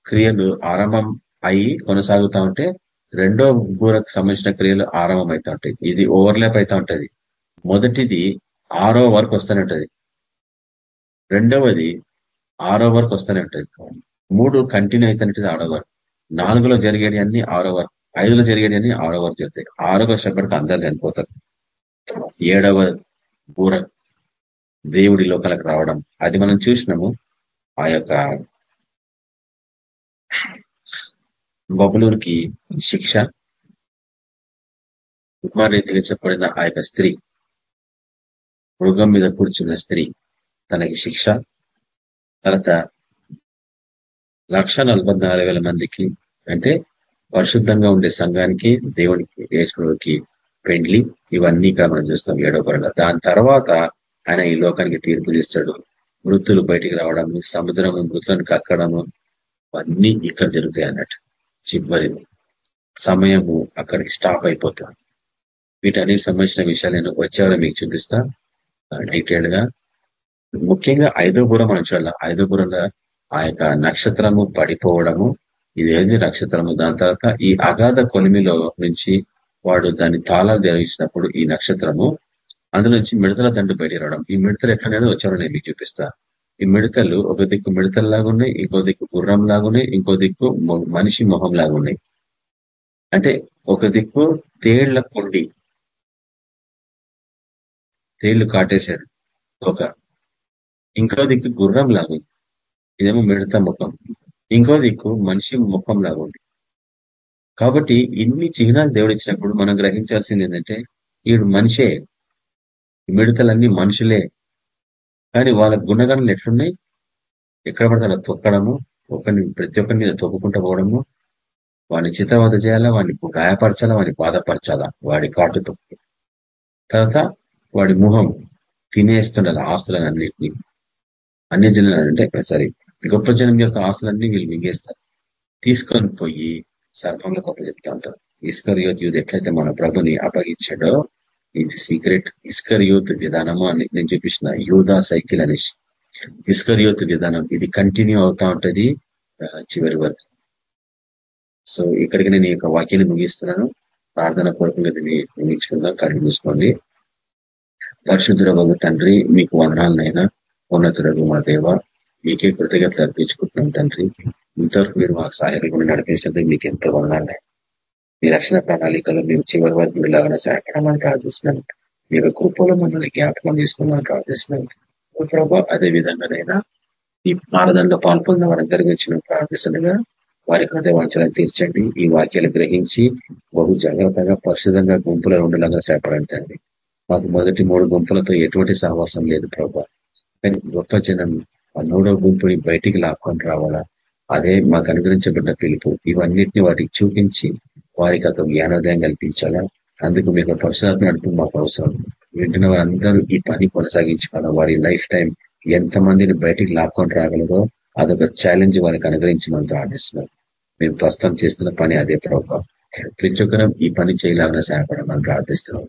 క్రియలు ఆరంభం అయ్యి కొనసాగుతా ఉంటే రెండో బూరకు సంబంధించిన క్రియలు ఆరంభం అవుతా ఉంటాయి. ఇది ఓవర్లాప్ అవుతా ఉంటది. మొదటిది ఆరో వరకు వస్తూనే ఉంటది. రెండవది ఆరో వరకు వస్తూనే ఉంటది. మూడు కంటిన్యూ అవుతుంటది ఆరో వరకు. నాలుగులో జరిగేది అన్ని ఆరో వరకు. ఐదులో జరిగేది అన్ని ఆరో వరకు జరుగుతాయి. ఆరో వర్షపడికి అందరు చనిపోతారు. ఏడవ బూర దేవుడి లోకాలకు రావడం. అది మనం చూసినాము. ఆ యొక్క బబులూరికి శిక్ష. కుమారీతిగా చెప్పబడిన ఆ యొక్క స్త్రీ మృగం మీద కూర్చున్న స్త్రీ తనకి శిక్ష. తర్వాత లక్ష మందికి అంటే పరిశుద్ధంగా ఉండే సంఘానికి దేవునికి యేసుకి పెండ్లి. ఇవన్నీ ఇక్కడ మనం చూస్తాం ఏడో పరంగా దాని తర్వాత ఆయన ఈ లోకానికి తీర్పు ఇస్తాడు. మృతులు బయటికి రావడం సముద్రము మృతులను కక్కడము అన్నీ ఇక్కడ జరుగుతాయి అన్నట్టు. చివరి సమయము అక్కడికి స్టాప్ అయిపోతుంది. వీటన్నిటికి సంబంధించిన విషయాలు నేను వచ్చేవారు మీకు చూపిస్తా. డీటెయిల్డ్గా. ముఖ్యంగా ఐదో బుర మనం చూడాలి. ఐదో బురంలో ఆ యొక్క నక్షత్రము పడిపోవడము ఇదేంది నక్షత్రము? దాని తర్వాత ఈ అగాధ కొలిమిలో నుంచి వాడు దాన్ని తాళాలు ధరించినప్పుడు ఈ నక్షత్రము అందులో నుంచి మిడతల దండు బయట రావడం ఈ మిడతలు ఎట్లనే వచ్చారో నేను మీకు చూపిస్తా. ఈ మిడతలు ఒక దిక్కు మిడతలు ఉన్నాయి ఇంకో దిక్కు గుర్రం లాగున్నాయి ఇంకో దిక్కు మనిషి మొహం లాగున్నాయి అంటే ఒక దిక్కు తేళ్ళ కొండి. తేళ్ళు కాటేశాడు ఒక. ఇంకో దిక్కు గుర్రం లాగుంది ఇదేమో మిడత ముఖం. ఇంకో దిక్కు మనిషి ముఖం లాగుంది కాబట్టి ఇన్ని చిహ్నాలు దేవుడు ఇచ్చినప్పుడు మనం గ్రహించాల్సింది ఏంటంటే ఈడు మనిషే. మిడతలన్నీ మనుషులే. కానీ వాళ్ళ గుణగణాలు ఎట్లున్నాయి? ఎక్కడ పడతా తొక్కడము ఒకరిని ప్రతి ఒక్కరి మీద తొక్కుకుంటూ పోవడము వాడిని చిత్రవద చేయాలా వాడిని గాయపరచాలా వాడిని బాధపరచాలా వాడి కాటు తొక్కు. తర్వాత వాడి ముఖం తినేస్తుండాలి ఆస్తులన్నింటినీ అన్ని జనాలు అంటే సారీ గొప్ప జనం యొక్క ఆస్తులన్నీ వీళ్ళు మింగేస్తారు. తీసుకొని పోయి సర్పంలో గొప్ప చెప్తా ఉంటారు. ఈశ్వర్ యోధ యూత్ ఎట్లయితే మన ప్రభుని అప్పగించాడో ఇది సీక్రెట్ ఇస్కర్ యూత్ విధానము అని నేను చూపించిన యూదా సైకిల్ అనేసి. ఇస్కర్ యూత్ విధానం ఇది కంటిన్యూ అవుతా ఉంటది చివరి వరకు. సో ఇక్కడికి నేను ఈ యొక్క వాక్యాన్ని ముగిస్తున్నాను. ప్రార్థన పూర్వకంగా దీన్ని ముగించుకుందాం. కళ్ళు చూసుకోండి పరిశుద్ధుడ బాబు తండ్రి మీకు వందనాలనైనా ఉన్నతుడు మా దేవ మీకే కృతజ్ఞతలు అర్పించుకుంటున్నాం తండ్రి. ఇంతవరకు మీరు మాకు సహాయకులు నడిపించినందుకు మీకు ఎంతో వందనాలనైనా మీ రక్షణ ప్రణాళికలో మేము చివరి వరకు ఇలాగనే సహాయపడమని ప్రార్థిస్తున్నాం మీరు కృపలో మమ్మల్ని జ్ఞాపకం తీసుకున్నామని ప్రార్థిస్తున్నాం ప్రభా అదే విధంగానైనా ఈ మారదంలో పాల్పొందిన వారందరికీ వచ్చిన ప్రార్థిస్తుండగా వారి కంటే వంచలను తీర్చండి. ఈ వాక్యాలు గ్రహించి బహు జాగ్రత్తగా పరిశుద్ధంగా గుంపులో ఉండలాగా సేపడండి మాకు మొదటి మూడు గుంపులతో ఎటువంటి సహవాసం లేదు ప్రభా. కానీ గొప్ప జనం ఆ నూడో గుంపుని బయటికి లాక్కొని రావాలా? అదే మాకు అనుగ్రహించబడ్డ పిలుపు. ఇవన్నిటిని వాటికి చూపించి వారికి ఒక జ్ఞానోదయం కల్పించాలా? అందుకు మీకు పరిశుధాత్మ నడుపు మాకు అవసరం. వింటున్న వారందరూ ఈ పని కొనసాగించుకోవాలా వారి లైఫ్ టైం ఎంత మందిని బయటికి లాక్కొని రాగలరో అదొక ఛాలెంజ్ వారికి అనుగ్రహించమని ప్రార్థిస్తున్నారు మేము ప్రస్తుతం చేస్తున్న పని అదే ప్రభావం ప్రతి ఒక్కరం ఈ పని చేయలాగా సహాయపడమని ప్రార్థిస్తున్నాం.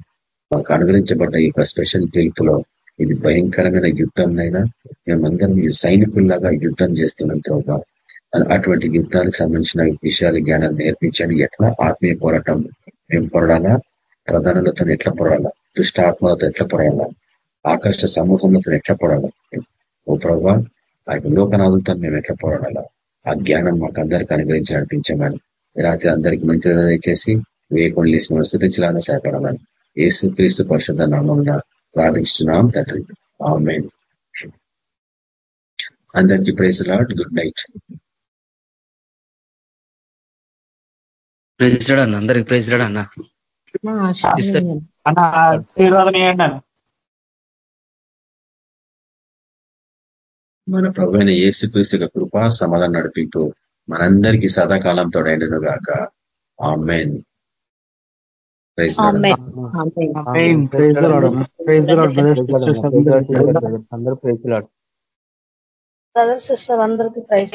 మాకు అనుగ్రహించబడ్డ ఈ యొక్క స్పెషల్ పిలుపులో ఇది భయంకరమైన యుద్ధంనైనా మేమందరం సైనికుల్లాగా యుద్ధం చేస్తున్నాం ప్రభావ అటువంటి యుద్ధానికి సంబంధించిన విషయాలు జ్ఞానాలు నేర్పించండి. ఎట్లా ఆత్మీయ పోరాటం మేము పొరడాలా? ప్రధానులతో ఎట్లా పొరాలా దుష్ట ఆత్మలతో ఎట్లా పొరాలా ఆకర్ష సమూహంలో ఎట్లా పొరాలా ఓ ప్రభా ఆ యొక్క లోకనాథులతో మేము ఎట్లా పోరాడాలా? ఆ జ్ఞానం మాకు అందరికి అనుగ్రహించి నడిపించమని రాత్రి అందరికి మంచిగా దయచేసి వేయకుండా లేసి మనం స్థితించాలని సహాయపడాలని ఏసు క్రీస్తు పరిషత్ నామం ప్రార్థిస్తున్నాం తండ్రి. ఆమె అందరికి praise Lord good night. Praise అన్న అందరికి ప్రైజ్ అన్న. మన ప్రభు అయిన యేసుక్రీస్తు యొక్క కృపా సమాధానం నడిపింటూ మనందరికీ సదాకాలం తోడైనను గాక. ఆమెన్. అందరూ ప్రైజ్ అందరికి ప్రైజ్